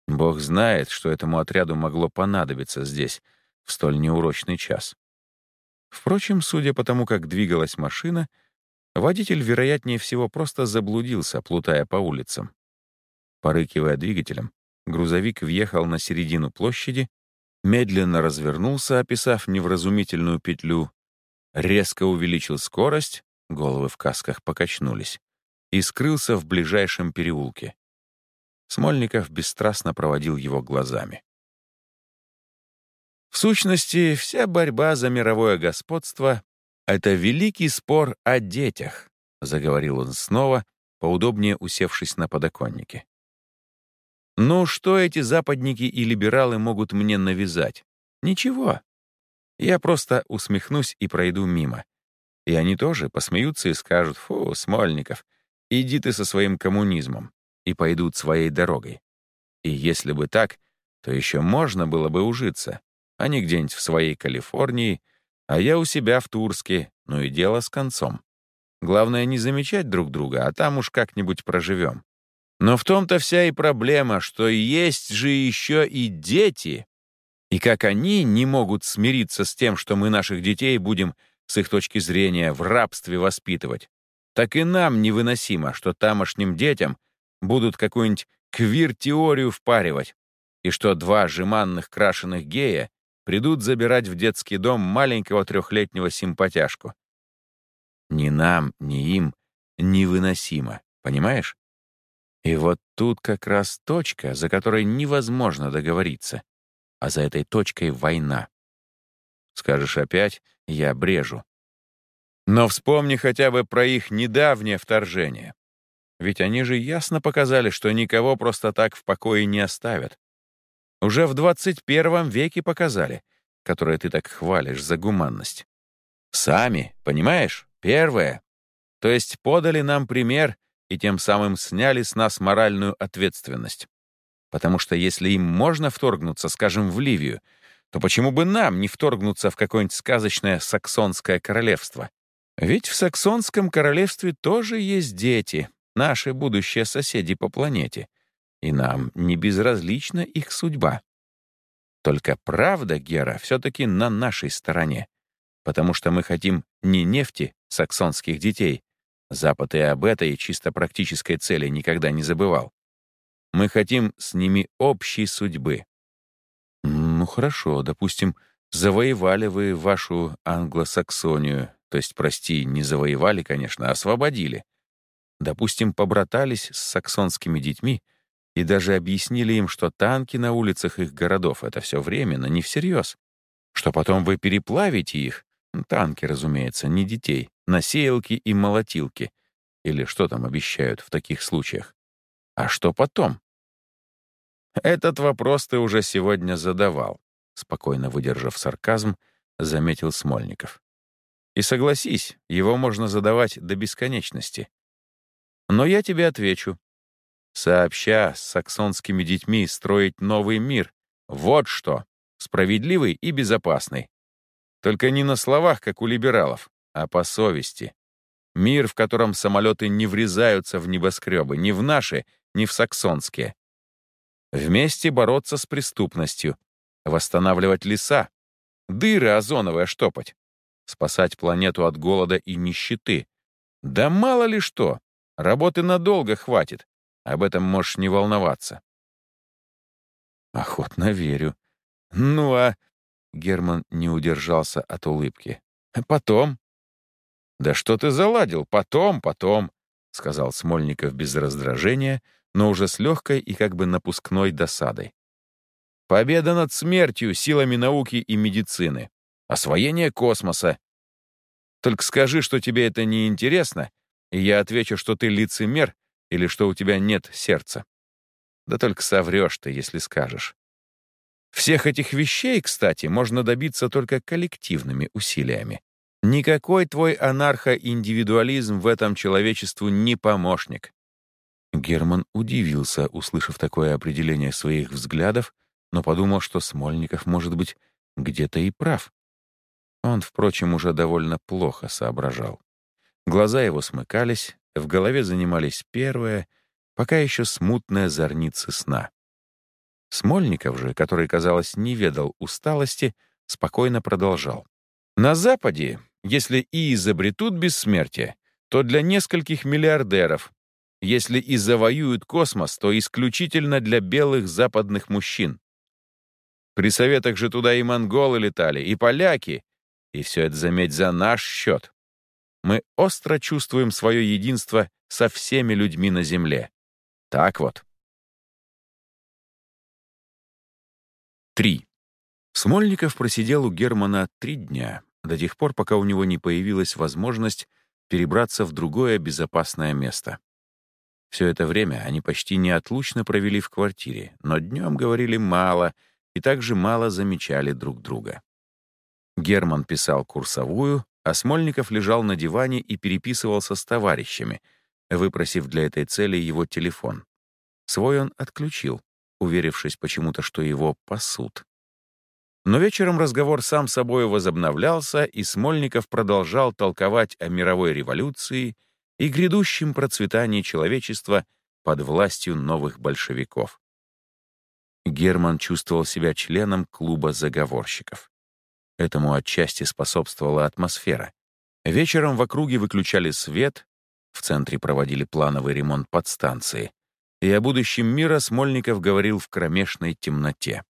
Бог знает, что этому отряду могло понадобиться здесь, в столь неурочный час. Впрочем, судя по тому, как двигалась машина, водитель, вероятнее всего, просто заблудился, плутая по улицам. Порыкивая двигателем, грузовик въехал на середину площади, медленно развернулся, описав невразумительную петлю, резко увеличил скорость, головы в касках покачнулись, и скрылся в ближайшем переулке. Смольников бесстрастно проводил его глазами. В сущности, вся борьба за мировое господство — это великий спор о детях, заговорил он снова, поудобнее усевшись на подоконнике. Ну, что эти западники и либералы могут мне навязать? Ничего. Я просто усмехнусь и пройду мимо. И они тоже посмеются и скажут, «Фу, Смольников, иди ты со своим коммунизмом», и пойдут своей дорогой. И если бы так, то еще можно было бы ужиться. Они где-нибудь в своей Калифорнии, а я у себя в Турске, ну и дело с концом. Главное не замечать друг друга, а там уж как-нибудь проживем. Но в том-то вся и проблема, что есть же еще и дети. И как они не могут смириться с тем, что мы наших детей будем, с их точки зрения, в рабстве воспитывать, так и нам невыносимо, что тамошним детям будут какую-нибудь квир-теорию впаривать, и что два жеманных крашеных гея придут забирать в детский дом маленького трехлетнего симпатяшку. Ни нам, ни им невыносимо, понимаешь? И вот тут как раз точка, за которой невозможно договориться. А за этой точкой война. Скажешь опять, я брежу. Но вспомни хотя бы про их недавнее вторжение. Ведь они же ясно показали, что никого просто так в покое не оставят. Уже в 21 веке показали, которое ты так хвалишь за гуманность. Сами, понимаешь, первое. То есть подали нам пример и тем самым сняли с нас моральную ответственность. Потому что если им можно вторгнуться, скажем, в Ливию, то почему бы нам не вторгнуться в какое-нибудь сказочное саксонское королевство? Ведь в саксонском королевстве тоже есть дети, наши будущие соседи по планете и нам не безразлична их судьба. Только правда, Гера, все-таки на нашей стороне, потому что мы хотим не нефти саксонских детей, Запад и об этой чисто практической цели никогда не забывал. Мы хотим с ними общей судьбы. Ну хорошо, допустим, завоевали вы вашу англосаксонию, то есть, прости, не завоевали, конечно, а освободили. Допустим, побратались с саксонскими детьми — и даже объяснили им, что танки на улицах их городов — это все временно, не всерьез, что потом вы переплавите их, танки, разумеется, не детей, на сеялки и молотилки, или что там обещают в таких случаях. А что потом? Этот вопрос ты уже сегодня задавал, спокойно выдержав сарказм, заметил Смольников. И согласись, его можно задавать до бесконечности. Но я тебе отвечу сообща с саксонскими детьми строить новый мир. Вот что, справедливый и безопасный. Только не на словах, как у либералов, а по совести. Мир, в котором самолеты не врезаются в небоскребы, ни в наши, ни в саксонские. Вместе бороться с преступностью, восстанавливать леса, дыры озоновые штопать, спасать планету от голода и нищеты. Да мало ли что, работы надолго хватит, об этом можешь не волноваться. Охотно верю. Ну а... Герман не удержался от улыбки. Потом? Да что ты заладил? Потом, потом. сказал Смольников без раздражения, но уже с легкой и как бы напускной досадой. «Победа над смертью силами науки и медицины. Освоение космоса. Только скажи, что тебе это не интересно, и я отвечу, что ты лицемер или что у тебя нет сердца. Да только соврешь ты, если скажешь. Всех этих вещей, кстати, можно добиться только коллективными усилиями. Никакой твой анархоиндивидуализм в этом человечеству не помощник. Герман удивился, услышав такое определение своих взглядов, но подумал, что Смольников, может быть, где-то и прав. Он, впрочем, уже довольно плохо соображал. Глаза его смыкались, в голове занимались первые, пока еще смутные зорницы сна. Смольников же, который, казалось, не ведал усталости, спокойно продолжал. «На Западе, если и изобретут бессмертие, то для нескольких миллиардеров. Если и завоюют космос, то исключительно для белых западных мужчин. При советах же туда и монголы летали, и поляки, и все это, заметь, за наш счет. Мы остро чувствуем свое единство со всеми людьми на Земле. Так вот. 3. Смольников просидел у Германа три дня, до тех пор, пока у него не появилась возможность перебраться в другое безопасное место. Все это время они почти неотлучно провели в квартире, но днем говорили мало и также мало замечали друг друга. Герман писал курсовую, а Смольников лежал на диване и переписывался с товарищами, выпросив для этой цели его телефон. Свой он отключил, уверившись почему-то, что его пасут. Но вечером разговор сам собой возобновлялся, и Смольников продолжал толковать о мировой революции и грядущем процветании человечества под властью новых большевиков. Герман чувствовал себя членом клуба заговорщиков. Этому отчасти способствовала атмосфера. Вечером в округе выключали свет, в центре проводили плановый ремонт подстанции, и о будущем мира Смольников говорил в кромешной темноте.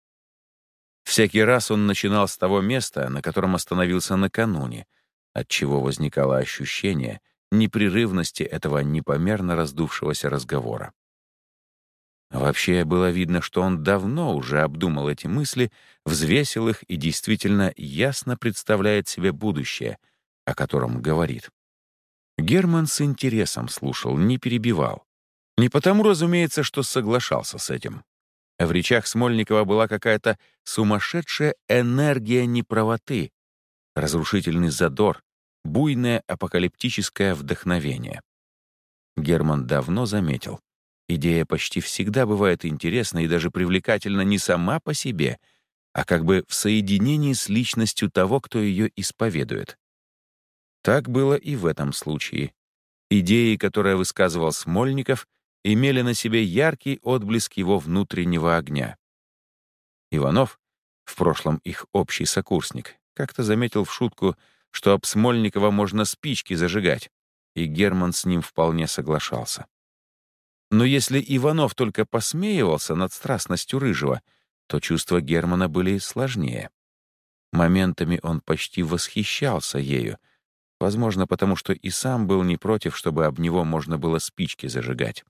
Всякий раз он начинал с того места, на котором остановился накануне, отчего возникало ощущение непрерывности этого непомерно раздувшегося разговора. Вообще было видно, что он давно уже обдумал эти мысли, взвесил их и действительно ясно представляет себе будущее, о котором говорит. Герман с интересом слушал, не перебивал. Не потому, разумеется, что соглашался с этим. В речах Смольникова была какая-то сумасшедшая энергия неправоты, разрушительный задор, буйное апокалиптическое вдохновение. Герман давно заметил, Идея почти всегда бывает интересна и даже привлекательна не сама по себе, а как бы в соединении с личностью того, кто ее исповедует. Так было и в этом случае. Идеи, которые высказывал Смольников, имели на себе яркий отблеск его внутреннего огня. Иванов, в прошлом их общий сокурсник, как-то заметил в шутку, что об Смольникова можно спички зажигать, и Герман с ним вполне соглашался. Но если Иванов только посмеивался над страстностью Рыжего, то чувства Германа были сложнее. Моментами он почти восхищался ею, возможно, потому что и сам был не против, чтобы об него можно было спички зажигать.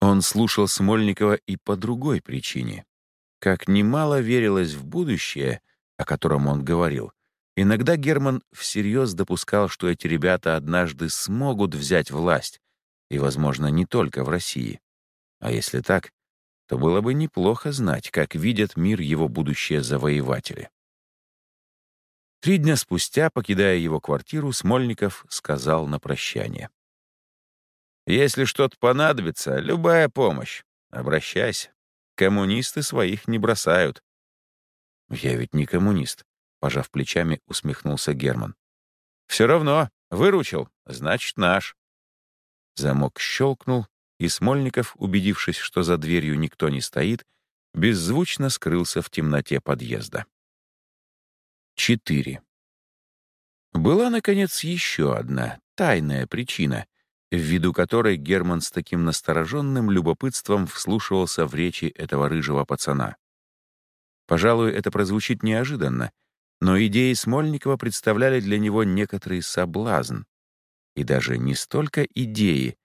Он слушал Смольникова и по другой причине. Как немало верилось в будущее, о котором он говорил, иногда Герман всерьез допускал, что эти ребята однажды смогут взять власть, и, возможно, не только в России. А если так, то было бы неплохо знать, как видят мир его будущие завоеватели. Три дня спустя, покидая его квартиру, Смольников сказал на прощание. «Если что-то понадобится, любая помощь. Обращайся. Коммунисты своих не бросают». «Я ведь не коммунист», — пожав плечами, усмехнулся Герман. «Все равно, выручил, значит, наш». Замок щелкнул, и Смольников, убедившись, что за дверью никто не стоит, беззвучно скрылся в темноте подъезда. 4. Была, наконец, еще одна тайная причина, ввиду которой Герман с таким настороженным любопытством вслушивался в речи этого рыжего пацана. Пожалуй, это прозвучит неожиданно, но идеи Смольникова представляли для него некоторый соблазн. И даже не столько идеи,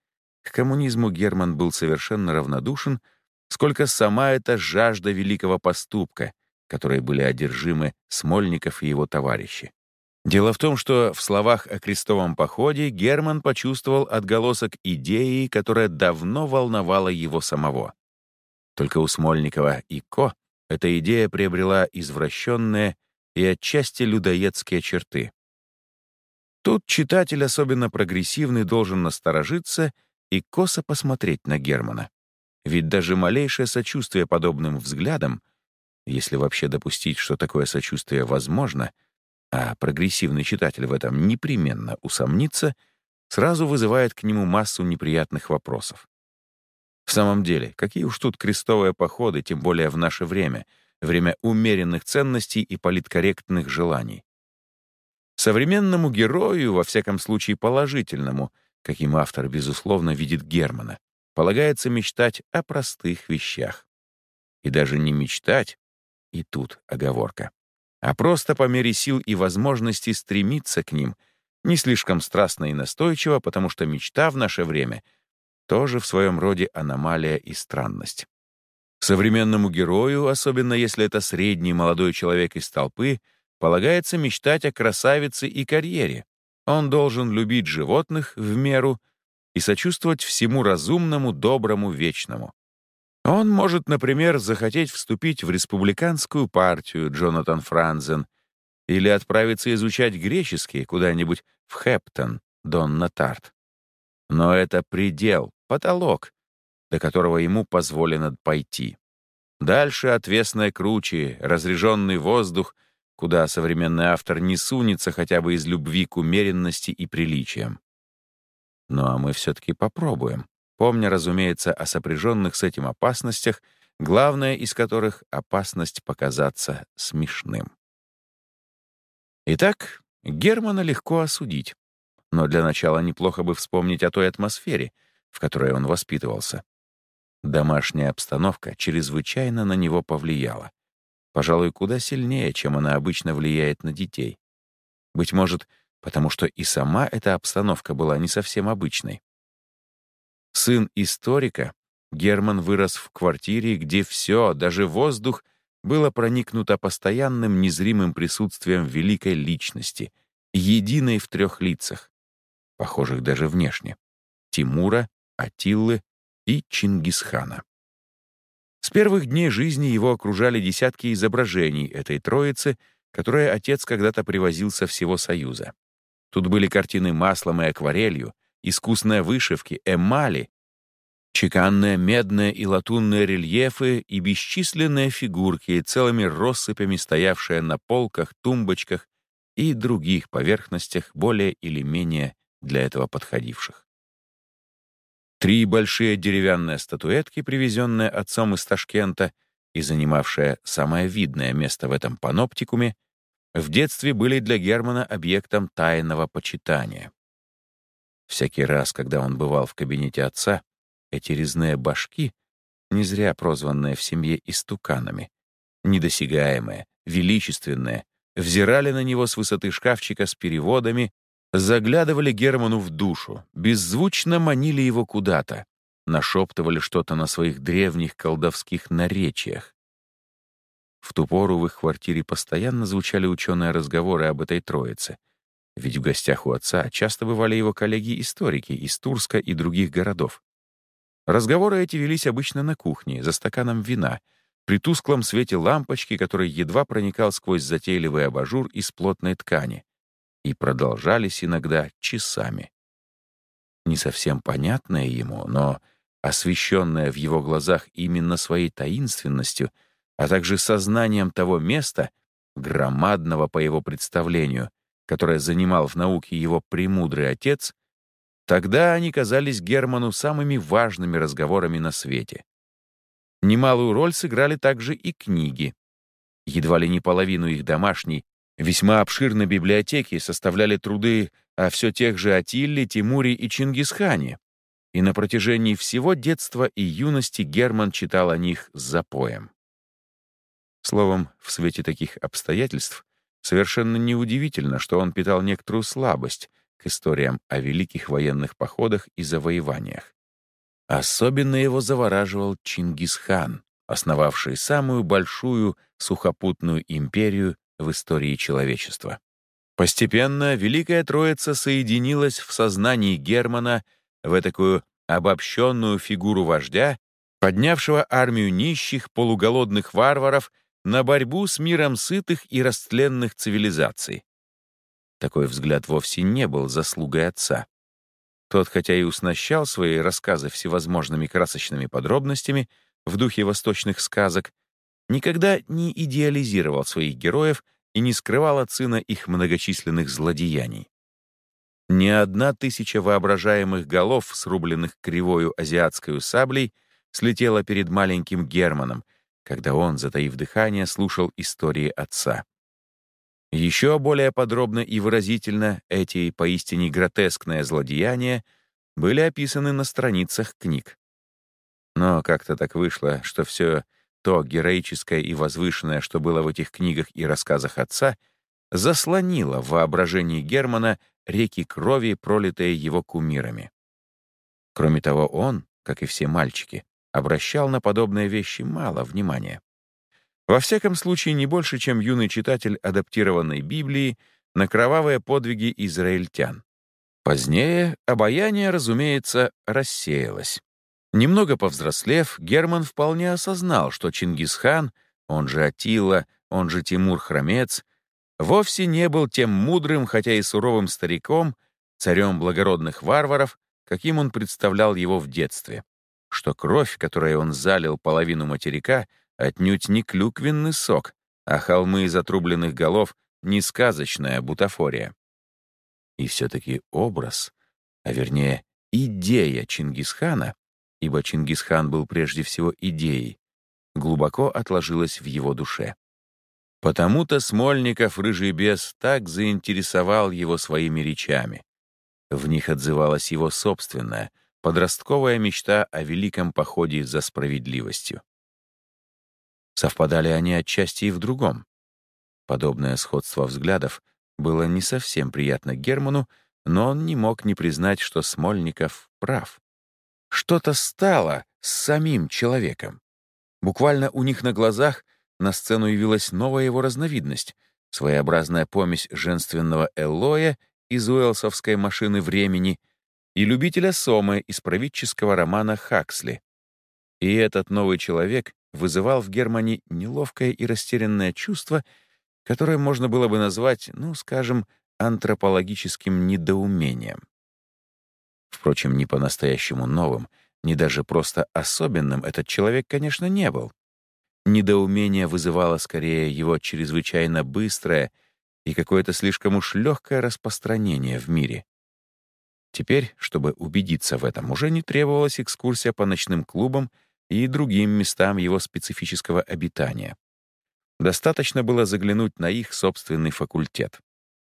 К коммунизму Герман был совершенно равнодушен, сколько сама эта жажда великого поступка, которой были одержимы Смольников и его товарищи. Дело в том, что в словах о крестовом походе Герман почувствовал отголосок идеи, которая давно волновала его самого. Только у Смольникова и Ко эта идея приобрела извращенные и отчасти людоедские черты. Тут читатель, особенно прогрессивный, должен насторожиться и косо посмотреть на Германа. Ведь даже малейшее сочувствие подобным взглядам, если вообще допустить, что такое сочувствие возможно, а прогрессивный читатель в этом непременно усомнится, сразу вызывает к нему массу неприятных вопросов. В самом деле, какие уж тут крестовые походы, тем более в наше время, время умеренных ценностей и политкорректных желаний. Современному герою, во всяком случае положительному, каким автор, безусловно, видит Германа, полагается мечтать о простых вещах. И даже не мечтать, и тут оговорка, а просто по мере сил и возможностей стремиться к ним, не слишком страстно и настойчиво, потому что мечта в наше время — тоже в своем роде аномалия и странность. Современному герою, особенно если это средний молодой человек из толпы, полагается мечтать о красавице и карьере. Он должен любить животных в меру и сочувствовать всему разумному, доброму, вечному. Он может, например, захотеть вступить в республиканскую партию Джонатан Франзен или отправиться изучать греческий куда-нибудь в Хэптон, Донна Тарт. Но это предел, потолок, до которого ему позволено пойти. Дальше отвесная круче, разреженный воздух, куда современный автор не сунется хотя бы из любви к умеренности и приличиям. Ну а мы все-таки попробуем, помня, разумеется, о сопряженных с этим опасностях, главная из которых — опасность показаться смешным. Итак, Германа легко осудить. Но для начала неплохо бы вспомнить о той атмосфере, в которой он воспитывался. Домашняя обстановка чрезвычайно на него повлияла. Пожалуй, куда сильнее, чем она обычно влияет на детей. Быть может, потому что и сама эта обстановка была не совсем обычной. Сын историка, Герман вырос в квартире, где все, даже воздух, было проникнуто постоянным незримым присутствием великой личности, единой в трех лицах, похожих даже внешне — Тимура, Атиллы и Чингисхана. С первых дней жизни его окружали десятки изображений этой троицы, которые отец когда-то привозил со всего Союза. Тут были картины маслом и акварелью, искусные вышивки, эмали, чеканные медные и латунные рельефы и бесчисленные фигурки, целыми россыпями стоявшие на полках, тумбочках и других поверхностях, более или менее для этого подходивших. Три большие деревянные статуэтки, привезенные отцом из Ташкента и занимавшие самое видное место в этом паноптикуме, в детстве были для Германа объектом тайного почитания. Всякий раз, когда он бывал в кабинете отца, эти резные башки, не зря прозванные в семье истуканами, недосягаемые, величественные, взирали на него с высоты шкафчика с переводами заглядывали Герману в душу, беззвучно манили его куда-то, нашептывали что-то на своих древних колдовских наречиях. В ту пору в их квартире постоянно звучали ученые разговоры об этой троице, ведь в гостях у отца часто бывали его коллеги-историки из Турска и других городов. Разговоры эти велись обычно на кухне, за стаканом вина, при тусклом свете лампочки, который едва проникал сквозь затейливый абажур из плотной ткани, и продолжались иногда часами. Не совсем понятное ему, но освещенное в его глазах именно своей таинственностью, а также сознанием того места, громадного по его представлению, которое занимал в науке его премудрый отец, тогда они казались Герману самыми важными разговорами на свете. Немалую роль сыграли также и книги. Едва ли не половину их домашней Весьма обширной библиотеки составляли труды о все тех же Атилле, Тимуре и Чингисхане, и на протяжении всего детства и юности Герман читал о них с запоем. Словом, в свете таких обстоятельств совершенно неудивительно, что он питал некоторую слабость к историям о великих военных походах и завоеваниях. Особенно его завораживал Чингисхан, основавший самую большую сухопутную империю в истории человечества. Постепенно Великая Троица соединилась в сознании Германа в такую обобщенную фигуру вождя, поднявшего армию нищих, полуголодных варваров на борьбу с миром сытых и растленных цивилизаций. Такой взгляд вовсе не был заслугой отца. Тот, хотя и уснащал свои рассказы всевозможными красочными подробностями в духе восточных сказок, никогда не идеализировал своих героев и не скрывал от сына их многочисленных злодеяний. Ни одна тысяча воображаемых голов, срубленных кривою азиатской саблей, слетела перед маленьким Германом, когда он, затаив дыхание, слушал истории отца. Еще более подробно и выразительно эти поистине гротескные злодеяния были описаны на страницах книг. Но как-то так вышло, что все то героическое и возвышенное, что было в этих книгах и рассказах отца, заслонило в воображении Германа реки крови, пролитые его кумирами. Кроме того, он, как и все мальчики, обращал на подобные вещи мало внимания. Во всяком случае, не больше, чем юный читатель адаптированной Библии на кровавые подвиги израильтян. Позднее обаяние, разумеется, рассеялось. Немного повзрослев, Герман вполне осознал, что Чингисхан, он же Атила, он же Тимур Хромец, вовсе не был тем мудрым, хотя и суровым стариком, царем благородных варваров, каким он представлял его в детстве, что кровь, которой он залил половину материка, отнюдь не клюквенный сок, а холмы из отрубленных голов — не сказочная бутафория. И все-таки образ, а вернее идея Чингисхана, ибо Чингисхан был прежде всего идеей, глубоко отложилась в его душе. Потому-то Смольников, рыжий бес, так заинтересовал его своими речами. В них отзывалась его собственная, подростковая мечта о великом походе за справедливостью. Совпадали они отчасти и в другом. Подобное сходство взглядов было не совсем приятно Герману, но он не мог не признать, что Смольников прав. Что-то стало с самим человеком. Буквально у них на глазах на сцену явилась новая его разновидность, своеобразная помесь женственного Эллоя из уэлсовской машины времени и любителя Сомы из правительского романа Хаксли. И этот новый человек вызывал в Германии неловкое и растерянное чувство, которое можно было бы назвать, ну, скажем, антропологическим недоумением. Впрочем, ни по-настоящему новым, ни даже просто особенным этот человек, конечно, не был. Недоумение вызывало скорее его чрезвычайно быстрое и какое-то слишком уж легкое распространение в мире. Теперь, чтобы убедиться в этом, уже не требовалась экскурсия по ночным клубам и другим местам его специфического обитания. Достаточно было заглянуть на их собственный факультет.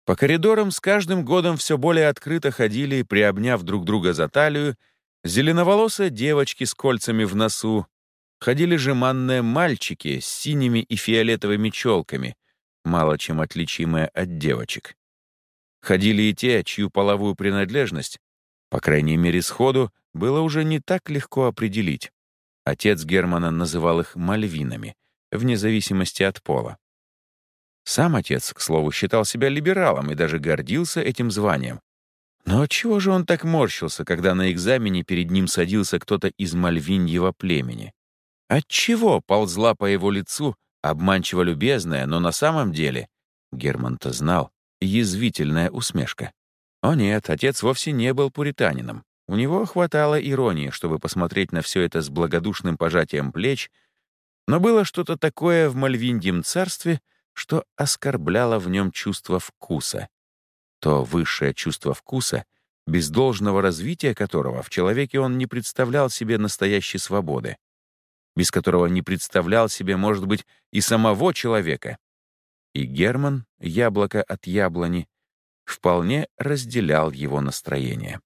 По коридорам с каждым годом все более открыто ходили, приобняв друг друга за талию, зеленоволосые девочки с кольцами в носу, ходили жеманные мальчики с синими и фиолетовыми челками, мало чем отличимые от девочек. Ходили и те, чью половую принадлежность, по крайней мере сходу, было уже не так легко определить. Отец Германа называл их мальвинами, вне зависимости от пола. Сам отец, к слову, считал себя либералом и даже гордился этим званием. Но чего же он так морщился, когда на экзамене перед ним садился кто-то из мальвиньего племени? Отчего ползла по его лицу обманчиво любезная, но на самом деле, Герман-то знал, язвительная усмешка? О нет, отец вовсе не был пуританином. У него хватало иронии, чтобы посмотреть на все это с благодушным пожатием плеч, но было что-то такое в Мальвиндьем царстве, что оскорбляло в нем чувство вкуса. То высшее чувство вкуса, без должного развития которого в человеке он не представлял себе настоящей свободы, без которого не представлял себе, может быть, и самого человека. И Герман, яблоко от яблони, вполне разделял его настроение.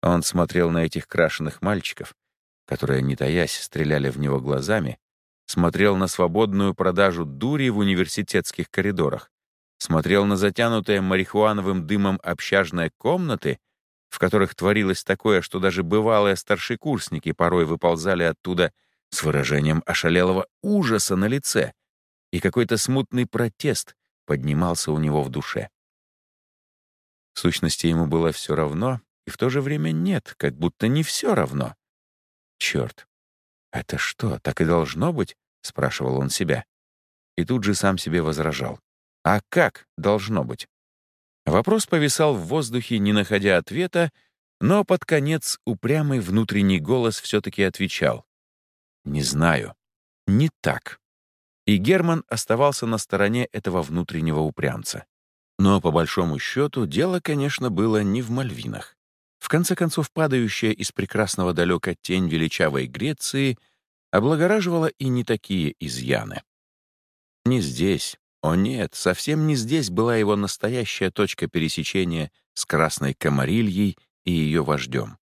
Он смотрел на этих крашеных мальчиков, которые, не таясь, стреляли в него глазами, смотрел на свободную продажу дури в университетских коридорах, смотрел на затянутые марихуановым дымом общажные комнаты в которых творилось такое, что даже бывалые старшекурсники порой выползали оттуда с выражением ошалелого ужаса на лице, и какой-то смутный протест поднимался у него в душе. В сущности, ему было все равно, и в то же время нет, как будто не все равно. Черт, это что, так и должно быть? — спрашивал он себя. И тут же сам себе возражал. А как должно быть? Вопрос повисал в воздухе, не находя ответа, но под конец упрямый внутренний голос все-таки отвечал. «Не знаю. Не так». И Герман оставался на стороне этого внутреннего упрямца. Но, по большому счету, дело, конечно, было не в Мальвинах. В конце концов, падающая из прекрасного далека тень величавой Греции облагораживала и не такие изъяны. Не здесь, о нет, совсем не здесь была его настоящая точка пересечения с Красной Комарильей и ее вождем.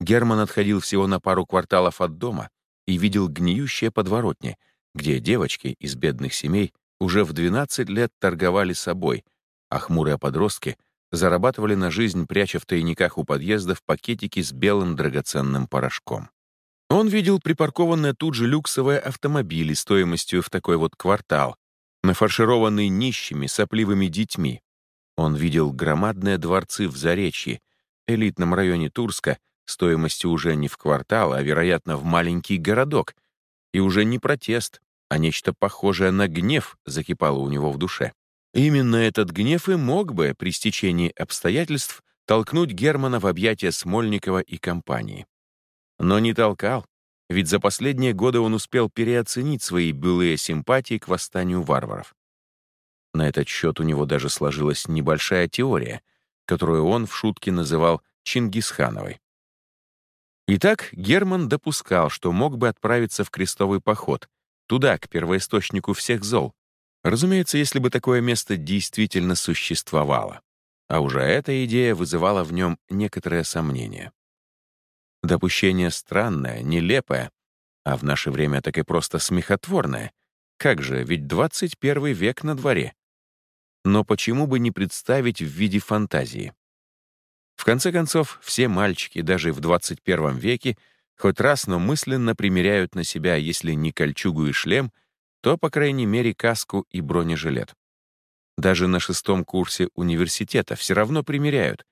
Герман отходил всего на пару кварталов от дома и видел гниющие подворотни, где девочки из бедных семей уже в 12 лет торговали собой, а хмурые подростки зарабатывали на жизнь, пряча в тайниках у подъездов пакетики с белым драгоценным порошком. Он видел припаркованные тут же люксовые автомобили стоимостью в такой вот квартал, нафаршированный нищими, сопливыми детьми. Он видел громадные дворцы в Заречье, элитном районе Турска, стоимостью уже не в квартал, а, вероятно, в маленький городок. И уже не протест, а нечто похожее на гнев закипало у него в душе. Именно этот гнев и мог бы, при стечении обстоятельств, толкнуть Германа в объятия Смольникова и компании. Но не толкал, ведь за последние годы он успел переоценить свои былые симпатии к восстанию варваров. На этот счет у него даже сложилась небольшая теория, которую он в шутке называл Чингисхановой. Итак, Герман допускал, что мог бы отправиться в крестовый поход, туда, к первоисточнику всех зол. Разумеется, если бы такое место действительно существовало. А уже эта идея вызывала в нем некоторое сомнение. Допущение странное, нелепое, а в наше время так и просто смехотворное. Как же, ведь 21 век на дворе. Но почему бы не представить в виде фантазии? В конце концов, все мальчики, даже в 21 веке, хоть раз, но мысленно примеряют на себя, если не кольчугу и шлем, то, по крайней мере, каску и бронежилет. Даже на шестом курсе университета все равно примеряют.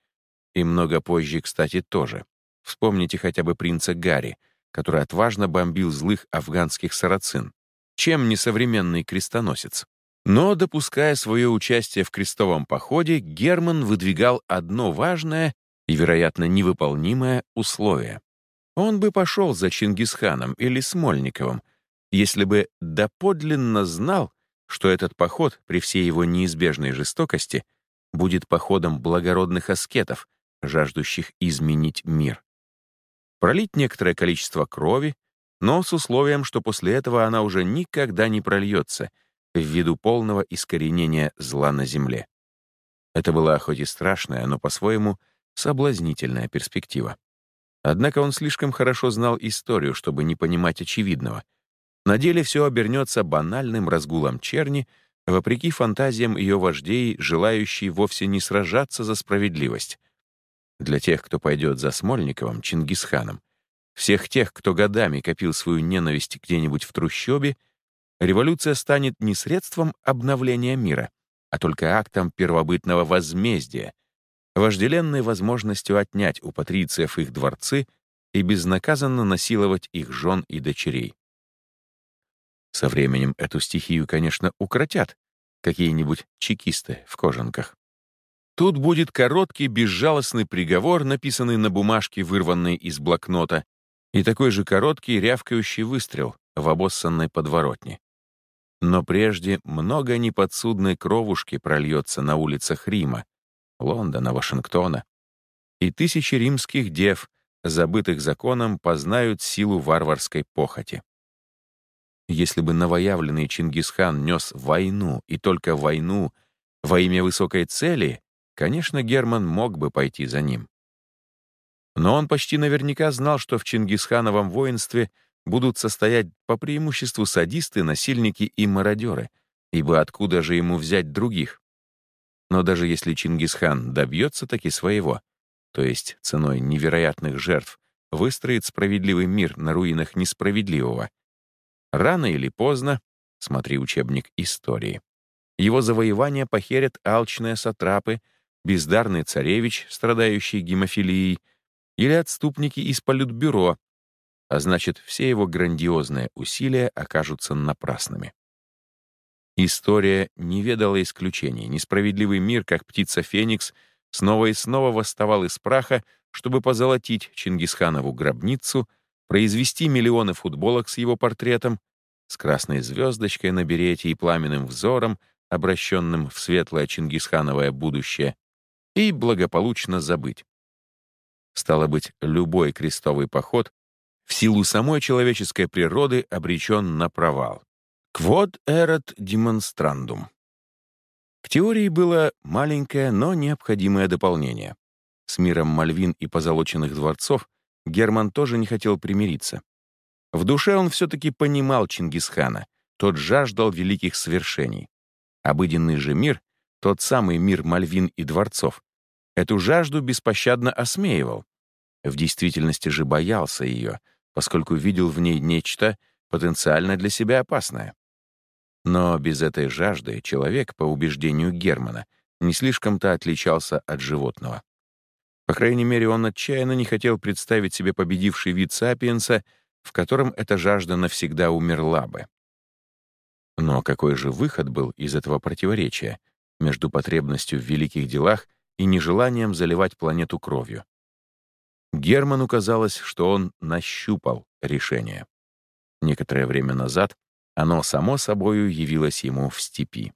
И много позже, кстати, тоже. Вспомните хотя бы принца Гарри, который отважно бомбил злых афганских сарацин. Чем не современный крестоносец? Но, допуская свое участие в крестовом походе, Герман выдвигал одно важное и, вероятно, невыполнимое условие. Он бы пошел за Чингисханом или Смольниковым, если бы доподлинно знал, что этот поход, при всей его неизбежной жестокости, будет походом благородных аскетов, жаждущих изменить мир пролить некоторое количество крови, но с условием, что после этого она уже никогда не прольется ввиду полного искоренения зла на земле. Это была хоть и страшная, но по-своему соблазнительная перспектива. Однако он слишком хорошо знал историю, чтобы не понимать очевидного. На деле все обернется банальным разгулом черни, вопреки фантазиям ее вождей, желающей вовсе не сражаться за справедливость, для тех, кто пойдет за Смольниковым, Чингисханом, всех тех, кто годами копил свою ненависть где-нибудь в трущобе, революция станет не средством обновления мира, а только актом первобытного возмездия, вожделенной возможностью отнять у патрициев их дворцы и безнаказанно насиловать их жен и дочерей. Со временем эту стихию, конечно, укротят какие-нибудь чекисты в кожанках. Тут будет короткий, безжалостный приговор, написанный на бумажке, вырванной из блокнота, и такой же короткий, рявкающий выстрел в обоссанной подворотне. Но прежде много неподсудной кровушки прольется на улицах Рима, Лондона, Вашингтона, и тысячи римских дев, забытых законом, познают силу варварской похоти. Если бы новоявленный Чингисхан нес войну, и только войну, во имя высокой цели, Конечно, Герман мог бы пойти за ним. Но он почти наверняка знал, что в Чингисхановом воинстве будут состоять по преимуществу садисты, насильники и мародеры, ибо откуда же ему взять других? Но даже если Чингисхан добьется таки своего, то есть ценой невероятных жертв, выстроит справедливый мир на руинах несправедливого. Рано или поздно, смотри учебник истории, его завоевание похерят алчные сатрапы, бездарный царевич, страдающий гемофилией, или отступники из политбюро, а значит, все его грандиозные усилия окажутся напрасными. История не ведала исключений. Несправедливый мир, как птица Феникс, снова и снова восставал из праха, чтобы позолотить Чингисханову гробницу, произвести миллионы футболок с его портретом, с красной звездочкой на берете и пламенным взором, обращенным в светлое Чингисхановое будущее, и благополучно забыть. Стало быть, любой крестовый поход в силу самой человеческой природы обречен на провал. Quod erat demonstrandum. К теории было маленькое, но необходимое дополнение. С миром Мальвин и позолоченных дворцов Герман тоже не хотел примириться. В душе он все-таки понимал Чингисхана, тот жаждал великих свершений. Обыденный же мир, тот самый мир Мальвин и дворцов, эту жажду беспощадно осмеивал. В действительности же боялся ее, поскольку видел в ней нечто потенциально для себя опасное. Но без этой жажды человек, по убеждению Германа, не слишком-то отличался от животного. По крайней мере, он отчаянно не хотел представить себе победивший вид сапиенса, в котором эта жажда навсегда умерла бы. Но какой же выход был из этого противоречия между потребностью в великих делах и нежеланием заливать планету кровью? Герману казалось, что он нащупал решение. Некоторое время назад оно само собою явилось ему в степи.